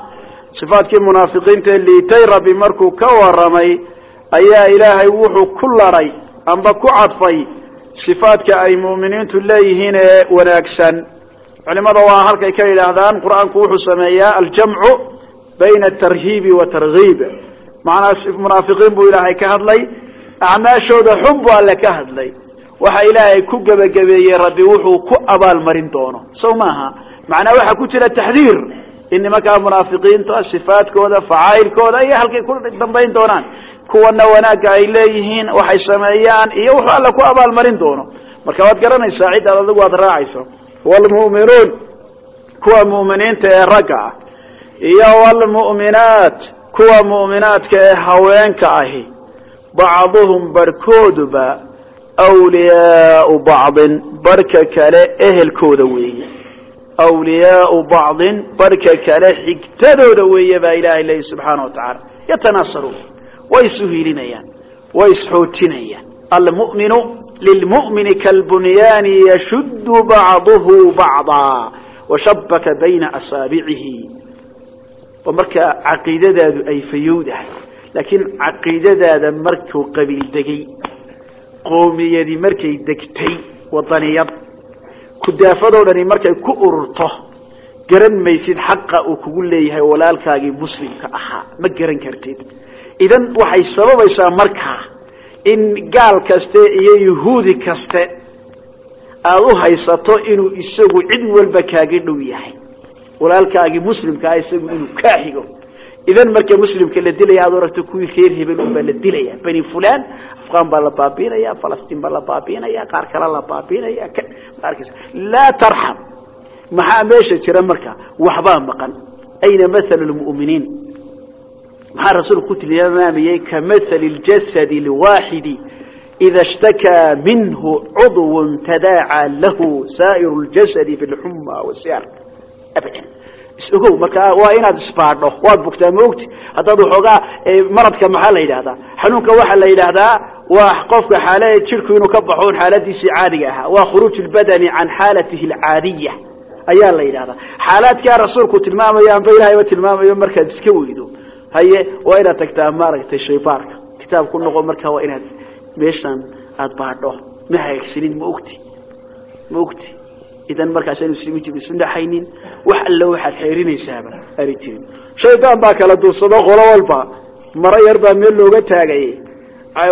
sifaadkii munaafiqiintae liitay rabbi markuu ka waramay ayaa ilaahay wuxuu ku laray amba ku cadfay sifaadka ay mu'miniintu leeyihiin ee wanaagsan culimada waa halkay ka yidhaahdaan qur'aanku wuxuu sameeyaa aljamcu bayna atarhiibi wa tarhiib munaafiqiin buu ilaahay ka hadlay acmaashooda xun bu alle ka hadlay. Waxa ilaahay ku gebagabeeyey rabbi wuxuu ku abaalmarin doono. Sow maaha macnaa waxaa ku jira taxdiir. In nimankaa munaafiqiinta sifaadkooda facaa'ilkooda iyo halkay ku dambayn doonaan. Kuwana wanaagga ay leeyihiin waxay sameeyaan iyo wuxuu alla ku abaalmarin doono. Marka waad garanaysaa cid adigu aad raacayso wlmu'minuun kuwa mu'miniinta ee ragga ah iyo wlmu'minaat kuwa mu'minaadka ee haweenka ahi bacduhum barhkooduba wliyaau bacdin barhka kale ehelkooda weeye. wliyaau bacdin barhka kale xigtadooda weeye baa ilaahay leeyi subxaana wa tacaala yatanaasaruun way isu hiilinayaan way isxoojinayaan almu'minu lilmu'mini kalbunyaani yashuddu bacduhu bacdaa washabaka bayna asaabicihi oo markaa caqiidadaadu ay fayowdahay laakiin caqiidadaada markuu qabiil degay qoomiyadii markay degtay wadaniyad kudaafadoo dhani markay ku ururto garan maysid xaqa uu kugu leeyahay walaalkaagii muslimka ahaa ma garan kartid idan waxay sababaysaa markaa in gaal kaste iyo yuhuudi kaste aada u haysato inuu isagu cid walba kaaga dhow yahay. Walaalkaagii muslimkaa isagu inuu kaa xigo. Idan marka muslimka la dilaya aad aragto kuwii reer hebel un baa la dilaya. Bani fulan afqan baa la baabiinaya falastiin baa la baabiinaya qaar kale la baabiinaya laa tarxam. Maxaa meesha jira marka? Waxbaa maqan. Ayna mathalu lmu'miniin maxaa rasuulku ku tilmaamayey kamathali ljasadi lwaaxidi ida ishtakaa minhu cudwun tadaacaa lahu saa'iru ljasadi bilxuma wasiar isogow markaa waa inaad isbaadho waad bugtaa ma ogti haddaad waxoogaa maradka maxaa la yidhahdaa xanuunka waxaa la yidhaahdaa waa qofka xaala jidhku inuu ka baxo xaaladiisii caadiga ahaa. Waa khuruuj lbadani can xaalatihi alcaadiya ayaa la yidhahdaa xaalaadkaa rasuulku tilmaamayo amba ilahayba tilmaamayo markaad iska weydo haye waa inaad tagtaa maaragtay shaybaarka. Kitaab ku noqo markaa waa inaad meeshan aada baadho. Ma hagaagsanid ma ogti. Ma ogti. Idan markaasaynu muslimiintu isu dhaxaynin wax alle waxaad xeerinaysaaba aani jirin. Shaydaan baa kala duursado qolo walba. Maro yar baa meel looga taagayay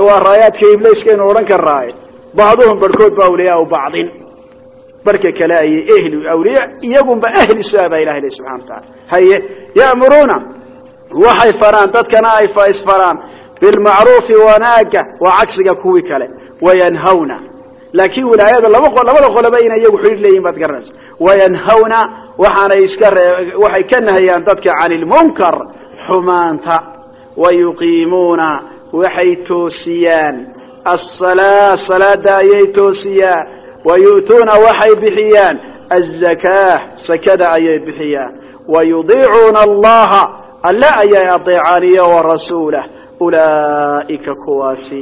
waa raayaadka ibleyskaynu odhan karaaye bacduhum barhkood ba awliyaau bacdin. Barka kale ayay ehli awliya iyagunba ahli su'aabaa ilaha le subxana wa taala haye ya'muruuna waxay faraan dadkana ay isfaraan bilmacruufi wanaaga waa cagsiga kuwii kale. Wayanhawna. Laakiin wilaayada laba labada qoloba inay iyagu xidhiir leeyihiin baad garanaysa wayanhawna waxaanay iska waxay ka nahayaan dadka cani lmunkar xumaanta. Wayuqiimuuna waxay toosiyaan. Asalaa salaada ayay toosiyaan. Wayu'tuuna waxay bixiyaan. Azakaa sakada ayay bixiyaan. Wayudiicuuna allaha alle ayay adeecaan iyo warasuulah ulaa'ika kuwaasi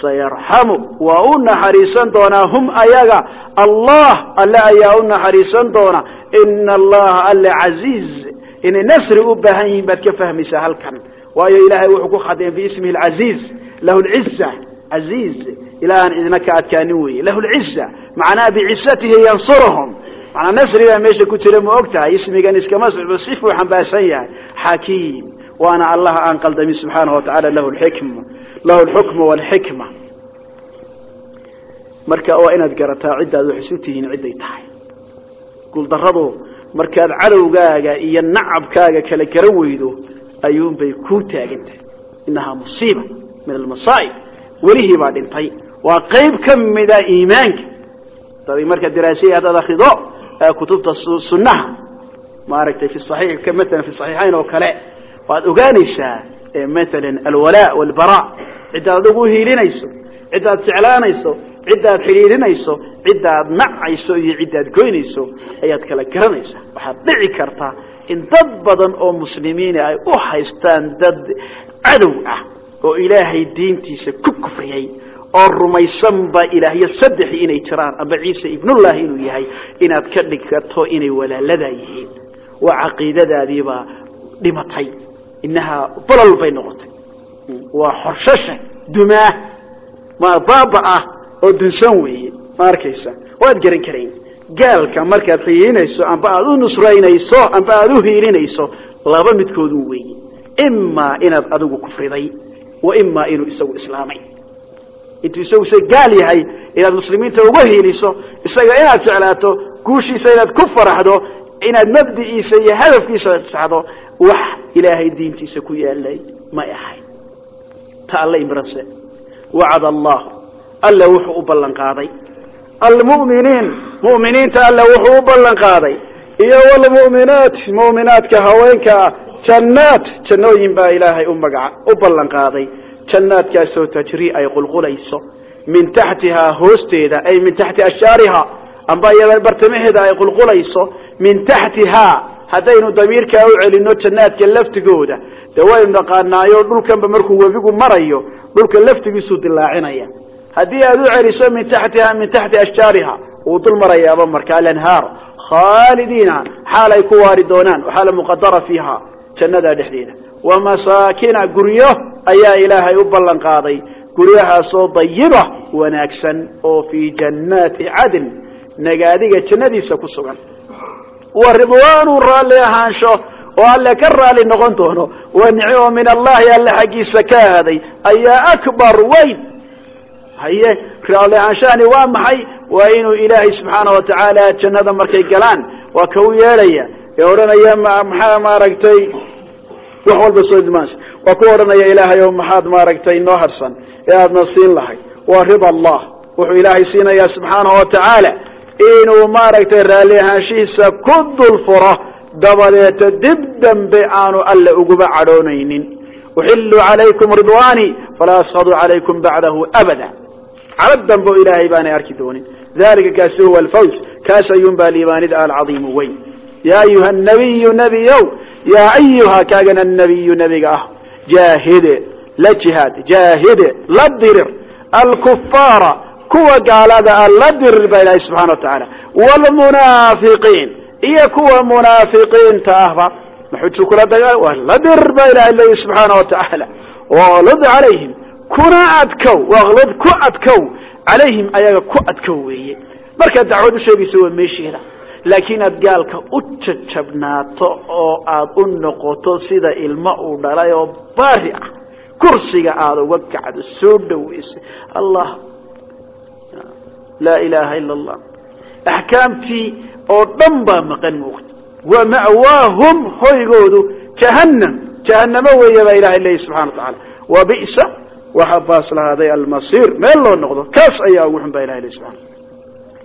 sayarxamu waa u naxariisan doonaa hum ayaga. Allah alle ayaa u naxariisan doona. Ina allaha alle casiiz. Inay nasri u baahan yihiin baad ka fahmaysaa halkan. Waayo ilaahay wuxuu ku khadeen biismihi alcaziiz lahu lciza casiiz. Ilaahaan idina ka adkaanin weeye. Lahu lciza macnaa bicisatihi yansuruhum manaa nasrigaa meesha ku jira ma og tahay ismigan iskama sifuu xambaarsan yahay. Xakiim. Waana allah aan qaldamin subxaanahu watacaala lahu lxikma lahu lxukma walxikma. Marka waa inaad garataa ciddaad wax isu tihiin cidday tahay. Guuldarradu markaad cadowgaaga iyo nacabkaaga kala garan weydo ayuunbay kuu taagantahay inahaa musiiba min almasaa'ib. Welihii baa dhintay. Waa qayb ka mida iimaanka. Dad marka daraasaya haddaad akrido kutubta sunnaha maaragtay fi saxiix maalan fi saxiixayn oo kale waad ogaanaysaa maalan alwalaa walbara ciddaad adigu uhiilinayso ciddaad jeclaanayso ciddaad xidhiidhinayso ciddaad nacayso iyo ciddaad goynayso ayaad kala garanaysaa. Waxaad dhici kartaa in dad badan oo muslimiina ay u haystaan dad cadow ah oo ilaahay diintiisa ku kufriyey oo rumaysanba ilaahyo saddexi inay jiraan. Amba ciise ibnullahi inuu yahay inaad ka dhigto inay walaaladaa yihiin. Waa caqiidadaadiibaa dhimatay. Inahaa bolol bay noqotay. Waa xorshasha dumaa ma baaba ah oo dunsan weeye. Ma arkaysa? Waad garan karayn gaalka markaad xiilinayso amba aada u nusraynayso amba aada u hiilinayso laba midkoodun weeye imaa inaad adigu kufriday wa imaa inuu isagu islaamay intuu isagu se gaal yahay inaad muslimiinta uga hiiliso isaga inaad jeclaato guushiisa inaad ku faraxdo inaad mabdi'iisa iyo hadafkiisa saxdo wax ilaahay diintiisa ku yaalay may ahayn ta alla imranse wacad allah alla wuxuu u ballan qaaday almu'miniin. Mu'miniinta alla wuxuu u ballan qaaday iyo walmu'minaat. Mu'minaadka haweenka. Ah jannaat. Jannooyin baa ilaahay u magaca u ballan jannaadkaasoo tajrii ay qulqulayso. Min taxtihaa hoosteeda ay min taxti ashaariha amba iyada bartamaheeda ay qulqulayso. Min taxtihaa haddaynu damiirkaa u celinno jannaadka laftigooda. Dee waynu naqaanaayo dhulkanba markuu webigu marayo dhulka laftigiisuu dilaacinaya haddii aad u celiso min taxtiha min taxti ashjaariha wuu dul marayaaba marka alanhaar. Khaalidiina xaal ay ku waari doonaan waxaala muqadara fiiha jannadaa dhexdeeda wamasaakina guryo ayaa ilaahay u ballan qaaday guryahaasoo dayiba wanaagsan oo fii jannaati cadn nagaadiga jannadiisa ku sugan. Wa ridwaanu raalli ahaansho oo alle ka raali noqon doono. Wa nicmo min allahi alle xaggiisa ka ahaaday ayaa akbar weyn. Haye raalli ahaanshahani waa maxay? Waa inuu ilaahay subxaana wa tacaala jannada markay galaan. Waa ka u yeedhaya ee odhanaya maxaa maaragtay wax walba soo imaansa waa ku odhanaya ilaahay oo maxaad maaragtay noo harsan ee aadna siin lahay. Waa rida allah. Wuxuu ilaahay siinayaa subxaanahu wa tacaala inuu maaragtay raalli ahaanshihiisa ku dul furo dabadeeta dib dambe aanu alle uguba cadhoonaynin. Uxillu calaykum ridwaanii falaa askhadu calaykum bacdahu abada. Calad dambe o ilaahay baanay arki doonin. Dalika kaasi huwa alfaws kaas ayuunbaa liibaanida alcadiimu weyn. Ya ayuha nabiyu nebiyow yaa ayuha kaagana nabiyu nebiga ah jaahide la jihaad jaahide la dirir alkufaara kuwa gaalada a la dirir baa ilaahay subxana wa tacaala wlmunaafiqiin iyo kuwa munaafiqiinta ahba maxuju kula dagaa la dirir baa ilahay leeyi subxaana wa tacaala wlud calayhim kuna adkow waqlud ku adkow calayhim ayaga ku adkow weeye markaad dacwad u waa meesheeda laakiin aad gaalka u jajabnaato oo aad u noqoto sida ilmo uu dhalay oo baari ah kursiga aada uga kacdo soo dhaweysay. Allah laa ilaaha ila allah axkaamtii oo dhan baa maqan muuqda. Wa ma'waahum hoygoodu jahannam. Jahannamo weeye baa ilahay leeyahy subxana wa tacaala. Wa bisa waxa baas lahaaday almasiir. Meel loo noqdo kaas ayaa ugu xun baa ilahay leeyahy subxana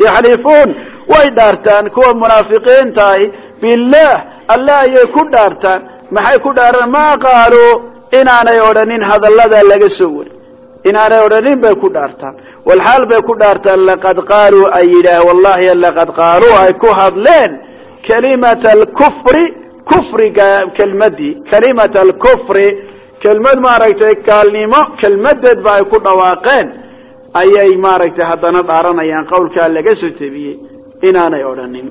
yaxlifuun way dhaartaan kuwa munaafiqiinta ahi billaah alle ayay ku dhaartaan. Maxay ku dhaaraan? Maa qaaluu inaanay odhanin hadallada laga soo wari inaanay odhanin bay ku dhaartaan. Walxaal bay ku dhaartaan laqad qaaluu ay yidhaah wallahi laqad qaaluu ay ku hadleen. Kalimata alkufri kufriga kelmadii kalimata alkufri kelmad maaragtay gaalnimo kelmadeed ba ay ku dhawaaqeen ayay maaragtay haddana dhaaranayaan qawlkaa laga soo tebiyey inaanay odhanin.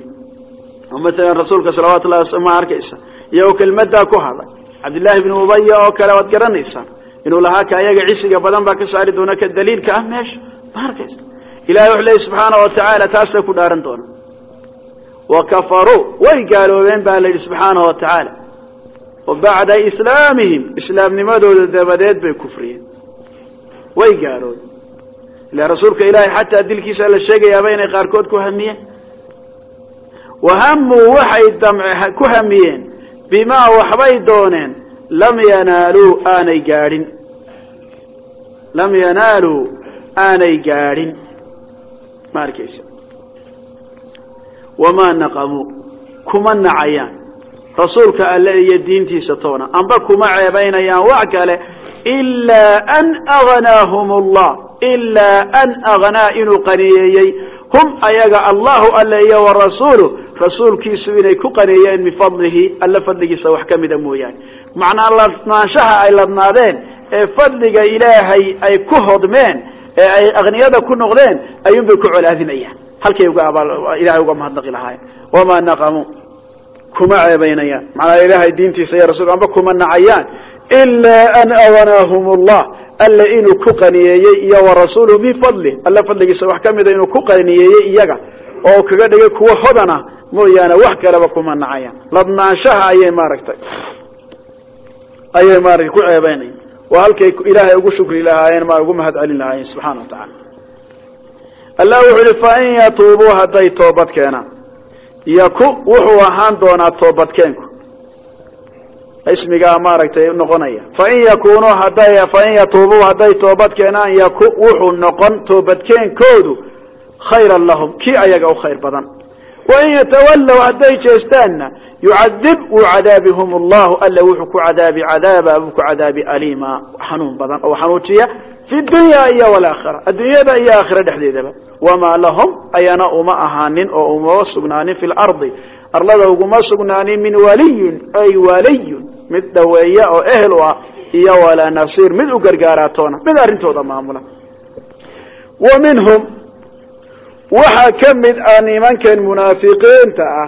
Oo rasuulka salawatu llahi waslam ma arkaysa iyagoo kelmadaa ku hadlay. Cabdillahi bni ubaya oo kale waad garanaysaan inuu lahaa ka ayaga cisiga badan baa ka saari doona ka daliilka ah meesha. Ma arkaysa. Ilahay wuxuu leeyay subxaana wa tacaala taasay ku dhaaran doona. Wa kafaruu way gaaloobeen baa la yidhi subxaana wa tacaala wa bacda islaamihim islaamnimadooda dabadeed bay kufriyeen. Way gaaloobeen ila rasuulka ilaahay xataa dilkiisa la sheegayaaba inay qaarkood ku hamiyeen wahamuu waxay damce ku hamiyeen bimaa waxbay dooneen lam yanaaluu aanay gaadhin lam yanaaluu aanay gaadhin ma arkaysa wamaa naqamuu kuma nacayaan rasuulka alle iyo diintiisa toona amba kuma ceebaynayaan wax kale ilaa an agnaahum allah ilaa an agnaa inuu qaniyeeyey hum ayaga allahu alle iyo warasuuluh rasuulkiisu inay ku qaneeyeen min fadlihi alle fadligiisa wax ka mida mooyaane macnaa ladnaanshaha ay ladnaadeen ee fadliga ilaahay ay ku hodmeen ee ay akniyada ku noqdeen ayuunbay ku colaadinayaan halkay ilahay uga mahadnaqi lahaayeen wamaa naqamuu kuma ceebaynayaan macnaa ilaahay diintiisa iyo rasulka amba kuma nacayaan ilaa an agnaahum allah alle inuu ku qaniyeeyey iyo warasuuluhu min fadlih alle fadligiisa wax ka mida inuu ku qaniyeeyey iyaga oo kaga dhigay kuwa hodana mooyaane wax kaleba kuma nacayaan. Ladnaanshaha ayay maaragtay. Ayay maaragtay ku ceebeynaya waa halkay ilaahay ugu shukri lahaayeen ma ugu mahad celin lahaayeen subxana wa tacaala. Allah wuxuu yihi fain yatuubuu hadday toobad keenaan yaku wuxuu ahaan doonaa toobadkeenku ismigaa maaragtay noqonaya. Fain yakunuu haday fain yatuubuu hadday toobad keenaan yaku wuxuu noqon toobadkeenkoodu khayran lahum kii ayaga u khayr badan. Wain yatawallow hadday jeestaanna yucadib wuu cadaabihum allahu alla wuxuu ku cadaabi cadaaba buu ku cadaabi aliima xanuun badan oo xanuujiya fi dunya iyo walaakhira adduunyada iyo aakhira dhexdeedaba. Wamaa lahum ayana uma ahaanin oo uma sugnaanin fi lardi arlada uguma sugnaanin min waliyin ay waliyun mid dhaweeya oo ehel u ah iyo walaa nasiir mid u gargaaraatoona mid arrintooda maamula. Wa minhum waxaa ka mid ah nimankan munaafiqiinta ah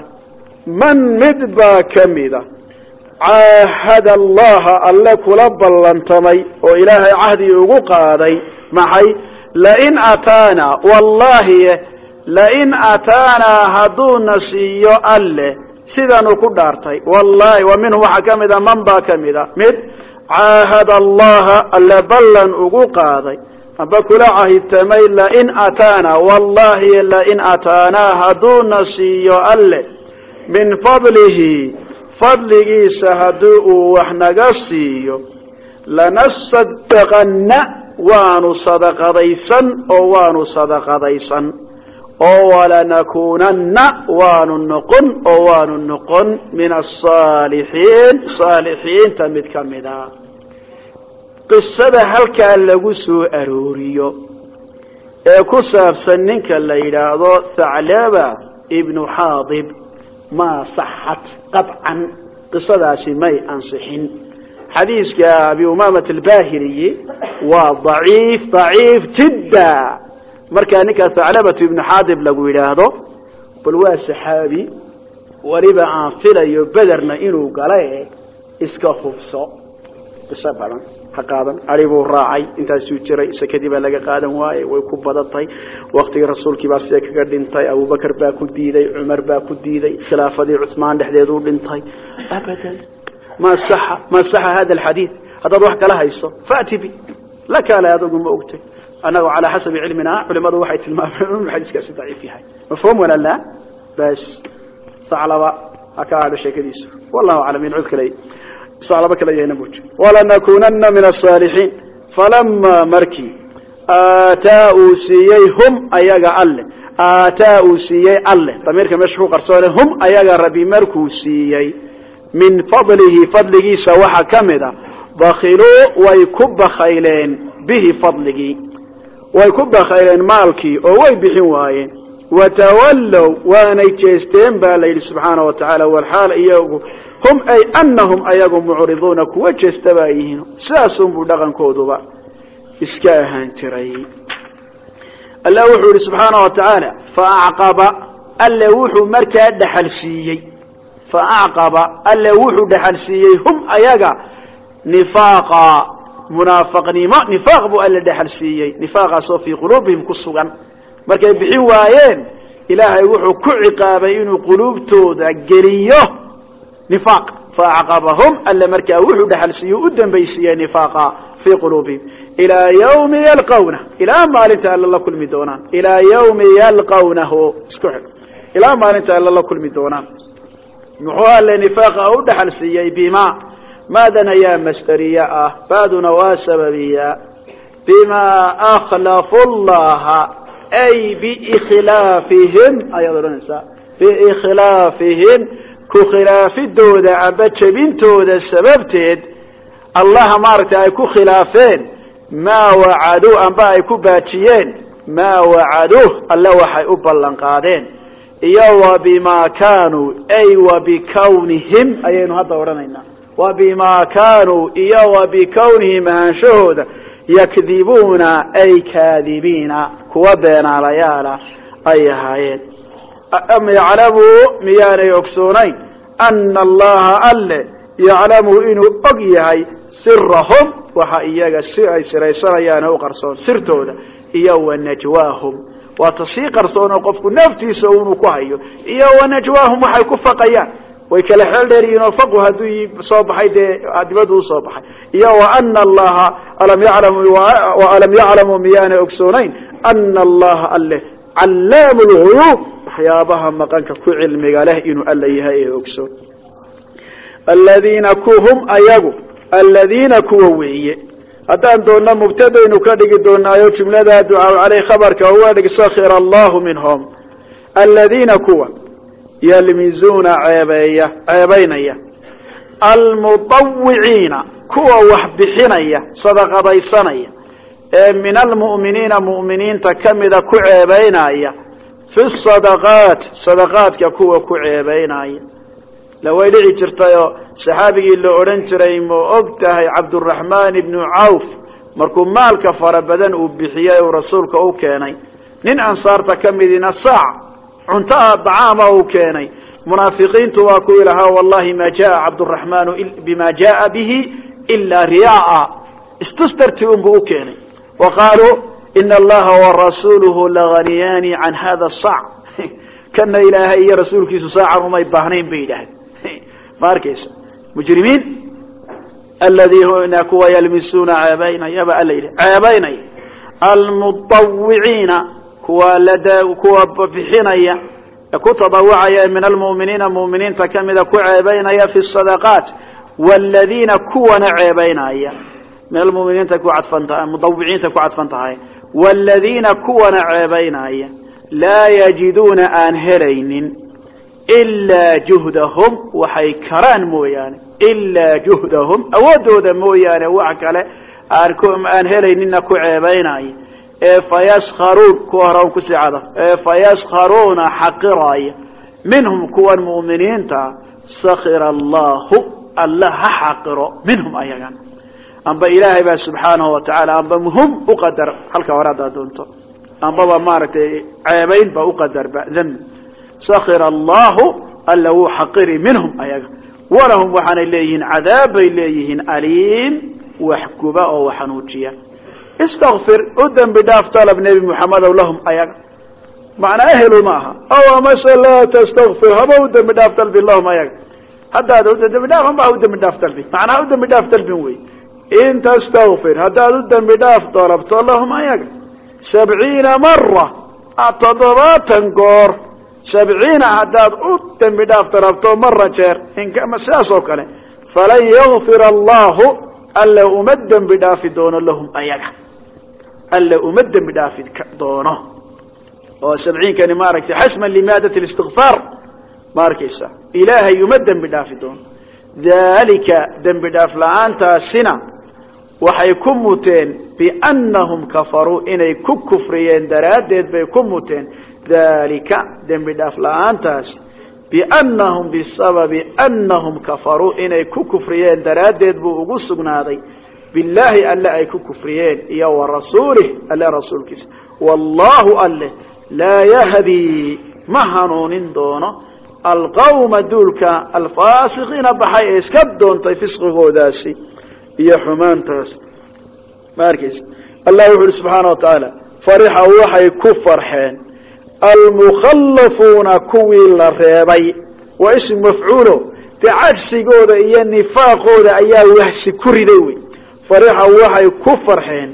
man mid baa ka mida caahada allaha alle kula ballantamay oo ilaahay cahdi ugu qaaday maxay? Lain ataana wallahi lain ataanaa hadduuna siiyo alle sidaanu ku dhaartay. Wallahi wa minhum waxaa ka mida man baa ka mida mid caahada allaha alle ballan ugu qaaday. Amba kula cahidtamay lain ataana wallahi lain ataanaa hadduuna siiyo alle min fadlihi fadligiisa haddii uu wax naga siiyo lanasadaqanna waanu sadaqadaysan oo waanu sadaqadaysan oo walanakuunanna waanu noqon oo waanu noqon min asaalixiin saalixiinta mid ka mida qisada halkaa lagu soo arooriyo ee ku saabsan ninka la yidhaahdo thaclaba ibnu xaadib maa saxat qaطcan qisadaasi may ansixin. Xadiiska abi umamat albahiliyi waa daciif daciif jidda markaa ninkaa thaclabatu ibnu xaadib lagu yidhaahdo bal waa saxaabi weliba aan filayo bederna inuu gale iska hubso. Qiso badan ha qaadan. Ari buu raacay. Intaasuu jiray. Sekadii baa laga qaadan waayey way ku badatay. Waktigii rasuulkii baa see kaga dhintay. Abubakar baa ku diiday. Cumar baa ku diiday. Khilaafadii cusmaan dhexdeeduu dhintay. Abadan. Ma ma saxa hada alxadiid. Haddaad wax kala hayso faati bi. La kaale adugu ma ogtay annagu calaa xasabi cilmina culimadu waxay tilmaameen inuu xadiiskaasi daciif yahay mafhum wala la bas saclaba ha ka hadho sheekadiisu wallahu aclam in cud kale laba kala yahayna buj walanakunana min asaalixiin falamaa markii aataa uu siiyey hum ayaga alle aataa uu siiyey alle damiirka meesha ku qarsoone hum ayaga rabi markuu siiyey min fadlihi fadligiisa waxaa ka mid a bakiluu way ku bakayleen bihi fadligii way ku bakayleen maalkii oo way bixin waayeen. Watawallow waanay jeesteen baa la yidhi subxaana wa tacaala walxaal iyagu hum ay anahum ayagu mucriduuna kuwa jeesta baa yihiin. Sidaasunbuu dhaqankooduba iska ahaan jiray. Allah wuxuu yihi subxaana wa tacaala faacqaba alle wuxuu markaa dhexal siiyey. Faacqaba alle wuxuu dhexal siiyey hum ayaga nifaaqa munaafaqnimo nifaaq buu alle dhexal siiyey. Nifaaqaasoo fii quluubihim ku sugan. Markay bixin waayeen ilaahay wuxuu ku ciqaabay inuu quluubtooda geliyo nifaaq. Faacqabahum alle markaa wuxuu dhexal siiye u dambaysiiyey nifaaqa fii quluubihim. Ilaa yawmi yalqawna ilaa maalinta alle la kulmi doonaan. Ilaa yawmi yalqawnahu isku xig ilaa maalinta alle la kulmi doonaan. Muxuu alle nifaaqa u dhexal siiyey maadan ayaa masdariya ah baaduna waa sababiya bima akhlafu llaha ay biikhilaafihim ayaad odhanaysaa biikhilaafihim ku khilaafidooda amba jebintooda sababteed allaha maaragtay ay ku khilaafeen maa wacaduu amba ay ku baajiyeen maa wacaduuh alle waxay u ballan qaadeen iyo wa bima kaanuu ay wa bikawnihim ayaynu hadda odhanaynaa wa bima kaanuu iyo wa bikawnihim ahaanshahooda yakdibuuna ay kaadibiina kuwa beenaalayaala ay ahaayeen am yaclamuu miyaanay ogsoonayn ana allaha alle yaclamu inuu og yahay sirahum waxa iyaga si ay siraysanayaan u qarsoon sirtooda iyo wa najwaahum waa tasii qarsoon oo qofku naftiisa unu ku hayo iyo wa najwaahum waxay ku faqayaan way kala xeel dheer yihiin oo faqu hadduu soo baxay dee dibaddu u soo baxay. Iyo wa ana allaha alam yaclamu alam yaclamuu miyaanay ogsoonayn ana allaha alle callaamu lguyuub waxyaabaha maqanka ku cilmiga leh inuu alla yahay ee ogsoon. Aladiina ku hum ayagu aladiina kuwa weeye. Haddaan doonno mubtadaynu ka dhigi doonaayo jumladaa ducaa caleyh khabarka uga dhig sakira allahu minhum. Aladiina kuwa yalmizuuna ceebeeya ceebaynaya. Almutawiciina kuwa wax bixinaya sadaqadaysanaya. Ee min almu'miniina mu'miniinta kamida ku ceebaynaya. Fi sadaqaat sadaqaadka kuwa ku ceebaynaya. Laway dhici jirtayoo saxaabigii la odhan jiray ma og tahay cabduraxmaan ibnu cawf markuu maalka fara badan uu bixiyey uu rasuulka u keenay. Nin ansaarta ka midina saac cunto ah dacaama uu keenay. Munaafiqiintu waa ku ilahaa wallahi ma jaa cabduraxmaanu bima jaa bihi ilaa riyaa istustarti unbuu u keenay. Wa qaaluu ina allaha warasuuluhu laganiyaani can hada saac kana ilaahay iyo rasuulkiisu saacan umay baahnayn bay yidhaahden ma arkaysa mujrimiin aladiina kuwa yalmisuuna ceebaynaya ba alla yidhi ceebaynaya almutawiciina kuwa lada kuwa bixinaya ku tadawacaya min almu'miniina mu'miniinta kamida ku ceebaynaya fi sadaqaat waladiina kuwana ceebaynaya. Min almuminiinta ku cadfan tahay mudawiciinta ku cadfan tahay waladiina kuwana ceebaynaya. Laa yajiduuna aan helaynin ilaa juhdahum waxay karaan mooyaane ilaa juhdahum awoodooda mooyaane wax kale aan helaynina ku ceebaynaya ee fayaskharuun kuwa hore un ku sii cada ee fayaskharuuna xaqiraaya minhum kuwan mu'miniinta sakira allahu alla ha xaqiro minhum ayagan amba ilaahay baa subxaanahu watacaala amba muhum uqadar halka hore haddaad doonto. Ambaba maaragtay ceebayn ba uqadarba dami sakira allahu alla wuu xaqiri minhum ayaga. Walahum waxaanay leeyihiin cadaab bay leeyihiin aliim wax guba oo waxanuujiya istakfir u dembi dhaaf dalab nebi muxamedow lahum ayaga. Macnaa ehelu ma aha. Aw amase laa tastakfir haba u dembi dhaaf dalbi lahum ayaga. Haddaad dembi dhaaf amba u dembi dhaaf dalbi macnaa ha u dembi dhaaf dalbin wey. In tastakfir haddaad u dembi dhaaf dalabto lahum ayaga. Sabciina mara toddobaatan goor. Sabciina haddaad u dembi dhaaf dalabto mara jeer sidaas oo kale. Falan yakfir allahu alla uma dembi dhaafi doono lahum ayaga alla uma dembi dhaafi doono. Oo sabciinkani maaragtay xasman limaadat listikfaar ma arkaysa ilaahay uma dembi dhaafi doono dalika dembi dhaaf la'aantaasina waxay ku muteen biannahum kafaruu inay ku kufriyeen daraaddeed bay ku muteen. Dalika dembi dhaaf la'aantaasi biannahum bisababi annahum kafaruu inay ku kufriyeen daraaddeed buu ugu sugnaaday billaahi alle ay ku kufriyeen iyo wa rasuulih alle rasuulkiisa. Wallahu alle laa yahdii ma hanuunin doono alqawma duulka alfaasiqiina baxay ee iska doontay fisqigoodaasi iyo xumaantaas. Ma arkaysa allah wuxu uhi subxaana wa tacaala farixa waxay ku farxeen almukhallafuuna kuwii la reebay waa ism mafcuulo dee cajsigooda iyo nifaaqooda ayaa wahsi ku riday wey farixa waxay ku farxeen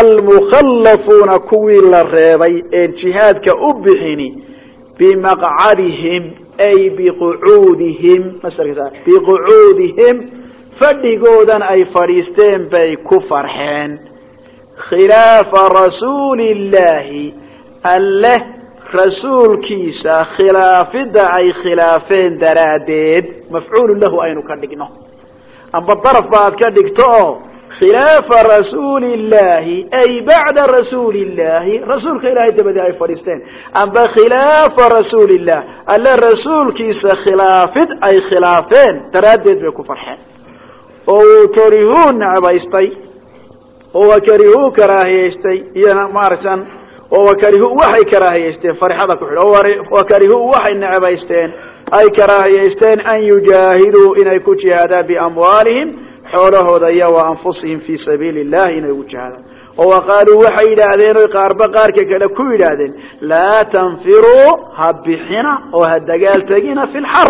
almukhallafuuna kuwii la reebay een jihaadka u bixini bimaqcadihim ay biqucuudihim biqucuudihim fadhigoodan ay fadhiisteen bay ku farxeen. Khilaafa rasuuli illaahi alleh rasuulkiisa khilaafidda ay khilaafeen daraaddeed mafcuulu lahu aynu ka dhigno. Amba daraf baad ka dhigto oo khilaafa rasuuli illaahi ay bacda rasuuli illaahi rasuulka ilaahay dabadii ay fadhiisteen amba khilaafa rasuuli illah alle rasuulkiisa khilaafid ay khilaafeen daraaddeed bay ku farxeen oo karihuu necbaystay oo wakarihuu karaahiyaystay iyana maaragtan oo wakarihuu waxay karaahiyaysteen farxada ku xidh oo wakarihuu waxay necbaysteen ay karaahiyaysteen an yujaahiduu inay ku jihaadaan biamwaalihim xoolahooda iyo wa anfusihim fii sabiili illahi inay ugu jihaadaan oo waqaaluu waxay yidhaahdeen oy qaarba qaarka kale ku yidhaahdeen laa tanfiruu ha bixina oo ha dagaal tegina fi lxar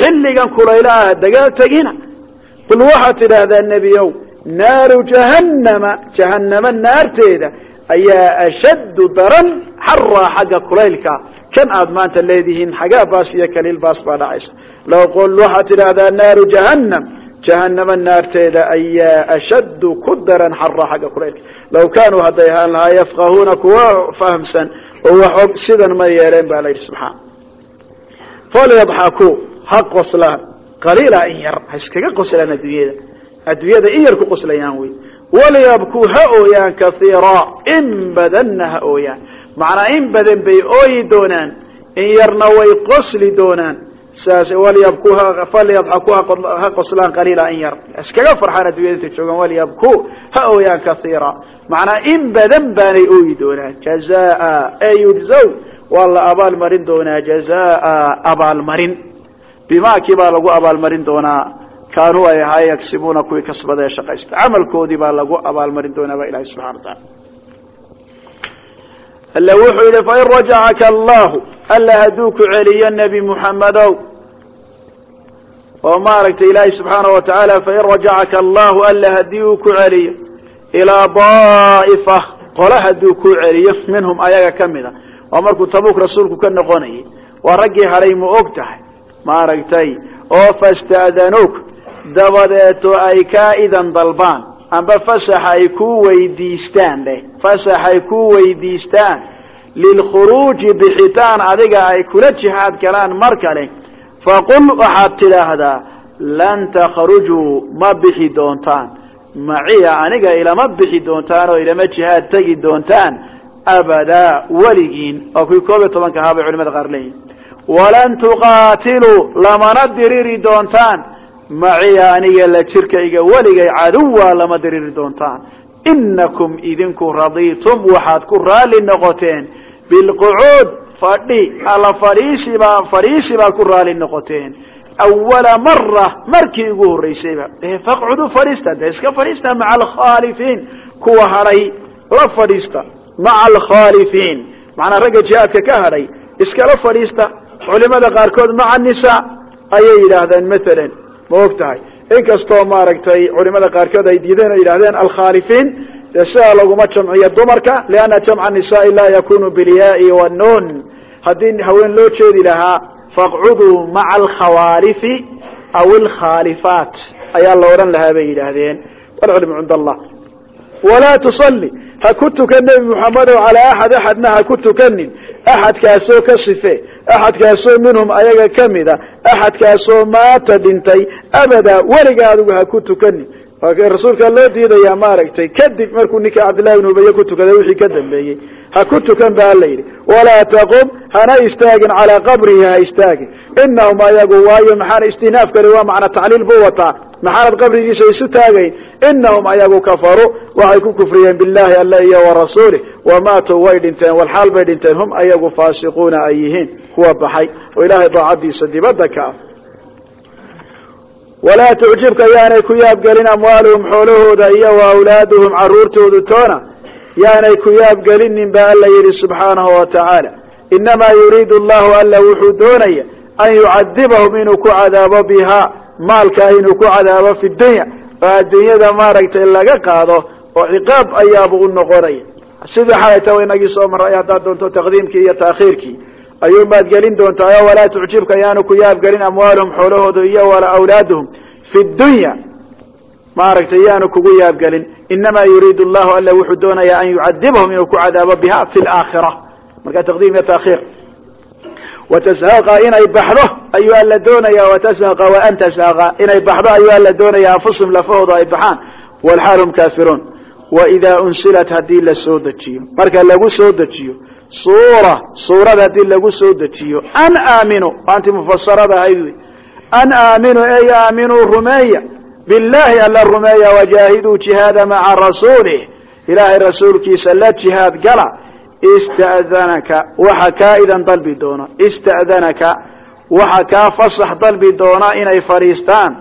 xilligan kulayla ah dagaal tegina. Qul waxaad tidhaahdaa nebiyow naaru jahannama jahannama naarteeda ayaa ashaddu daran xaraa xagga kulaylka. Kan aad maanta leedihiin xagaa baas iyo kaliil baas baa dhacaysa. Low qul waxaad tidhaahdaa naaru jahannam jahannama naarteeda ayaa ashaddu ku daran xaraa xagga kulaylka. Law kaanuu hadday ahaan lahaa yafqahuuna kuwa fahamsan oo wax og sidan ma yeeleen baa la yidhi subxaana falyadxakuu ha qoslaan qaliila in yar ha iskaga qoslaan adduunyada. Adduunyada in yar ku qoslayaan wey walyabkuu ha ooyaan kaiira in badanna ha ooyaan. Macnaa in badan bay ooyi doonaan in yarna way qosli doonaan falyadxaku ha qoslaan qaliila in yar. Iskaga farxaan adduunyada intay joogaan walyabku ha ooyaan kaiira macnaa in badan baanay ooyi doonaan. Jazaa e yujzaw waa la abaalmarin doonaa. Jazaa abaalmarin. Bimaakii baa lagu abaalmarin doonaa? Kaanuu ay ahaa yagsibuuna kuwii kasbada ee shaqaysta. Camalkoodii baa lagu abaalmarin doonaa baa ilahi subxana wa taala alla wuxuu yidhi fain rajacaka allahu alla hadduu ku celiyo nebi muxammedow oo maaragtay ilaahi subxaana wa tacaala fain rajacaka allahu alla haddii uu ku celiyo ilaa daa'ifa qole hadduu ku celiyo minhum ayaga ka mida. Waa markuu tabuuk rasuulku ka noqonayay waa raggii hadhay ma og tahay maaragtay oo fasta'danuuk dabadeeto ay kaa idan dalbaan amba fasax ay ku weydiistaan leh fasax ay ku weydiistaan lilkhuruuji bixitaan adiga ay kula jihaad galaan mar kale faqul waxaad tidhaahdaa lan takhrujuu ma bixi doontaan maciya aniga ilama bixi doontaan oo ilama jihaad tegi doontaan abadaa weligiin waa kuwii koob iyo tobanka ahaa bay culimada qaar leeyihiin walan tuqaatiluu lamana diriri doontaan maciya aniga la jirkayga weligay caduwa lama diriri doontaan inakum idinku radiitum waxaad ku raalli noqoteen bilqucuud fadhi alla fadhiisibaa fadhiisi baad ku raalli noqoteen. Awala mara markii ugu horreysayba faqcudu fadhiista de iska fadhiista maca alkhaalifiin kuwa hadhay la fadhiista maca alkhaalifiin macnaa ragga jihaadka ka hadhay iskala fadhiista culimada qaarkood maca nisa ayay yidhaahdeen maalan ma og tahay maaragtay culimada qaarkood ay diideen oo yidhahdeen alkhaalifiin dee sidaa laguma jamciyo dumarka lianna jamca nisaai laa yakunu bilyaai wanuun haddii haween loo jeedi lahaa faqcuduu maca alkhawaalifi aw alkhaalifaat ayaa la odhan lahaa bay yidhaahdeen. Walcilmu cind allah. Walaa tusalli. Ha ku tukan nebi muxamedow calaa axad axadna ha ku tukanin. Axadkaasoo ka sife. Axadkaasoo minhum ayaga ka mida. Axadkaasoo maata dhintay. Abada weliga ha ku tukanin rasuulkaa loo diidayaa maaragtay kadib markuu ninka cabdillahi ibn ubeye ku tukaday wixii ka dambeeyey ha ku tukan ba alla yidhi walaa taqum hana istaagin calaa qabrihi ha istaagin. Inahum ayagu waayo maxaana istinaafkani waa macna tacliil buu wataa. Maxaanad qabrigiisa isu taagayn. Inahum ayagu kafaruu waxay ku kufriyeen billahi alla iyo warasuulih wamaatuu way dhinteen walxaal bay dhinteen. Hum ayagu faasiquuna ay yihiin. Kuwa baxay. Oo ilaahay daacadiisa dibadda ka ah walaa tucjibka yaanay ku yaabgelin amwaaluhum xoolahooda iyo wa awlaaduhum caruurtoodu toona yaanay ku yaabgelinin ba alla yidhi subxaanahu wa tacaala inamaa yuriidu allahu alla wuxuu doonaya an yucadibahum inuu ku cadaabo bihaa maalkaa inuu ku cadaabo fi dunya. Oo adduunyada maaragtay laga qaado oo ciqaab ayaaba u noqonaya. Sidii xalayta inagii soo maray haddaad doonto taqdiimkii iyo taakhiirkii ayuu maadgelin doontaa walaa tucjibka yaanu ku yaabgelin amwaaluhum xoolahooda iyo wala awlaaduhum. Fi dunya maaragtay yaanu kugu yaabgelin inamaa yuriidu llahu alla wuxuu doonayaa an yucadibahum inuu ku cadaabo biha fi laakhira marka taqdiim iyo taakhiir watashaqa inay baxdo ayuu alla doonaya watashaqa waan tashaqa inay baxdo ayuu alla doonaya anfusum lafahooda ay baxaan. Walxaal hum kaafiruun waidaa unsilat haddii la dejiyo. Marka lagu soo dejiyo suura suurad haddii lagu soo dejiyo. An aaminu anti mufasarada ahayd wy an aaminu ey aaminuu rumeeya. Billahi alla rumeeya wajaahiduu jihaada maca rasuulih ilaahay rasuulkiisa la jihaad gala. Ista'danaka waxa kaa idan dalbi doona. Ista'danaka waxa kaa fasax dalbi doona inay fadhiistaan.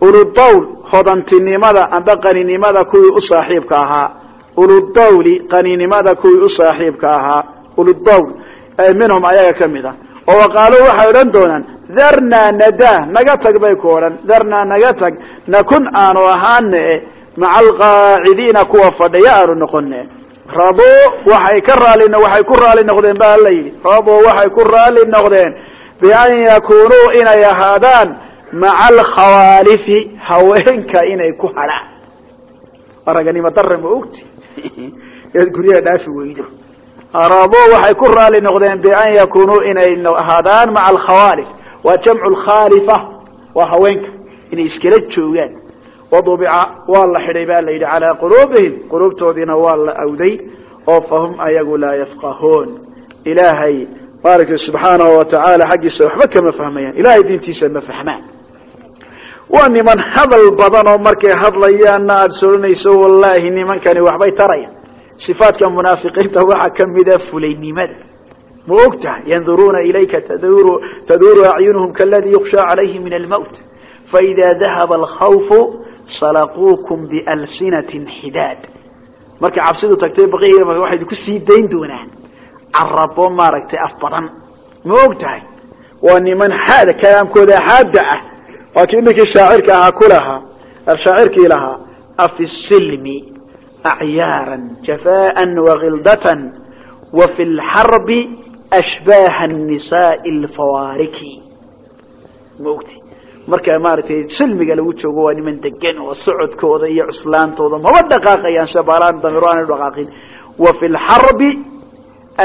Uludawl hodantinimada amba qaninimada kuwii u saaxiibka ahaa. Uludawli qaninimada kuwii u saaxiibka ahaa uludawl minhum ayaga ka mid ah oo waqaaluu waxay odhan doonaan darnaa nadaa naga tag bay ku odhan. Darnaa naga tag nakun aanu ahaane maca alqaacidiina kuwa fadhiya aanu noqone rabo waxay ka raali waxay ku raali noqdeen ba alla yidhi. Rabo waxay ku raali noqdeen bian yakunuu inay ahaadaan maca alkhawaalifi haweenka inay ku hadhaan. Araganimo dara ma ogti. Eed guryaha dhaafi weydo rabo waxay ku raali noqdeen bian yakunuu inay ahaadaan maca alkhawaalif waa jamcu lkhaalifa waa haweenka. Inay iskala joogaan. Wadubica waa la xidhay ba la yidhi calaa quluubihim. Quluubtoodiina waa la awday oo fahum ayagu laa yafqahuun. Ilaahay maaragtay subxaanahu watacaala xaggiisa waxba kama fahmayaan. Ilahay diintiisa ma fahmaan. Waa niman hadal badan oo markay hadlayaanna aada soranayso wallahi nimankani waxbay tarayaan sifaadka munaafiqiinta waxaa kamida fulaynimada ma og tahay yanduruuna ilayka taduru acyunuhum kaladii yukshaa calayhi min almowt faida dahaba alkhawfu salaquukum bialsinatin xidaad markay cabsidu tagtay baqi waxay ku sii dayn doonaan. Carabo maaragtay af badan. Ma og waa niman xaada kalaamkooda xaada ah. Waa kii ninkii shaacirka ahaa ku shaacirkii lahaa afi wagildatan wa fi lxarbi ashbaaha nisaai alfawaariki ma ogti marka maaragtay silmiga lagu joogo waa niman degan oo socodkooda iyo cuslaantooda maba dhaqaaqayaan shabalaan damiro aana dhaqaaqin wa fi lxarbi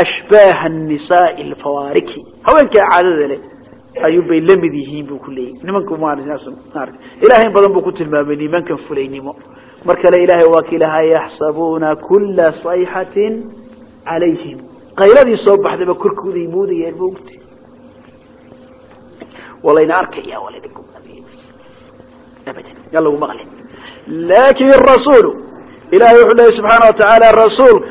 ashbaaha nisaai alfawaariki haweenkaa caadada leh ayuun bay la mid yihiin buu ku leeyahy nimanku maarata ilahay in badan buu ku tilmaamay nimankan fulaynimo mar kale ilahay waa ki lahaa yaxsabuuna kula sayxatin calayhim. Qayladii soo baxdayba korkooday moodayaan ma ogti walayna arkaya abadan yaa lagu maqli laakiin rasuulu ilahay wuxuu leeyay subxaana watacaala rasuulka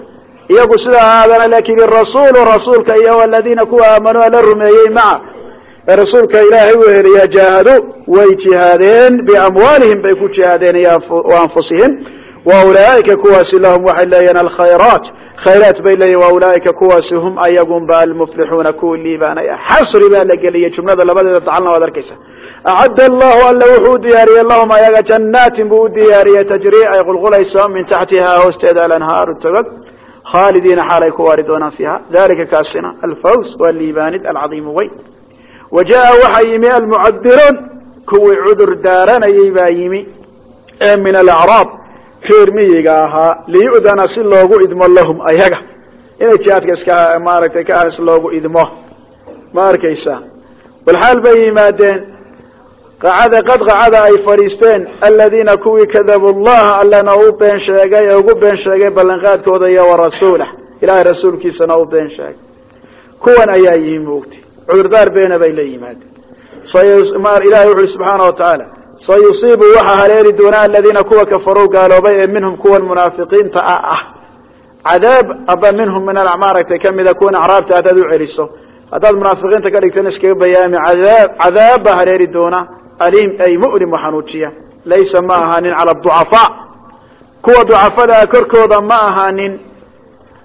iyagu sidaa ahaadana laakiin irasuulu rasuulka iyo aladiina kuwa aamanuu ala rumeeyey maca ee rasuulka ilaahay u heliyaa jaahaduu way jihaadeen biamwaalihim bay ku jihaadeen iyo anfusihim. Wa ulaaika kuwaasi lahum waxay leeyihiin alkhayraat. Khayraat bay leeyihiin wa ulaaika kuwaasi hum ayagunba almuflixuuna kuwa liibaanaya xasri baa la geliyay jumlada labadeeda dacalna waad arkaysa acadda allahu alla wuxuu u diyaariyey lahum ayaga jannaatin buu u diyaariyey tajrii ay qulqulayso min taxtihaa hoosteeda alanhaaru togog khaalidiina xaalay ku waari doonaan fiiha. Dalika kaasina alfaws waa liibaanid alcadiimu weyn wa jaa waxaa yimi almucadiruun kuwii cudur daaranayay baa yimi ee min alacraab reer miyiga ahaa liyu'dana si loogu idmo lahum ayaga inay jihaadka iska maaragtay ka ahs loogu idmo ma arkaysa walxaal bay yimaadeen qacada qad qacada ay fadhiisteen aladiina kuwii kadabu llaha allana u been sheegay ee ugu been sheegay ballanqaadkooda iyo warasuulah ilahay rasuulkiisana u been sheegay kuwan ayaa yimi moogti cudurdaar beena bay la yimaadeen. Ilahay wuxu uhi subxaana wa tacaala sayusiibu waxaa haleeli doonaa aladiina kuwa kafaruu gaaloobay ee minhum kuwan munaafiqiinta ah ah. Cadaab aba minhum min maaragtay kamida kuwan acraabta haddaad u celiso. Haddaad munaafiqiinta ka dhigtan iskaga bayaami cadaab baa haleeli doona. Aliim ay mu'lim xanuujiya laysa ma ahaanin cala ducafaa kuwa ducafadaa korkooda ma ahaanin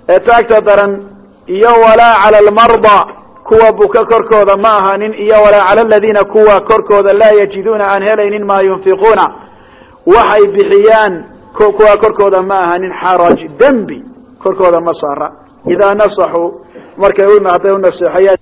ee taagta daran iyo walaa cala almarda kuwa buka korkooda ma ahaanin iyo walaa cala aladiina kuwa korkooda laa yajiduuna aan helaynin maa yunfiquuna. Waxay bixiyaan kuwa korkooda ma ahaanin xaraj dembi korkooda ma saara. Idaa nasaxuu markay hadday u naseexayaan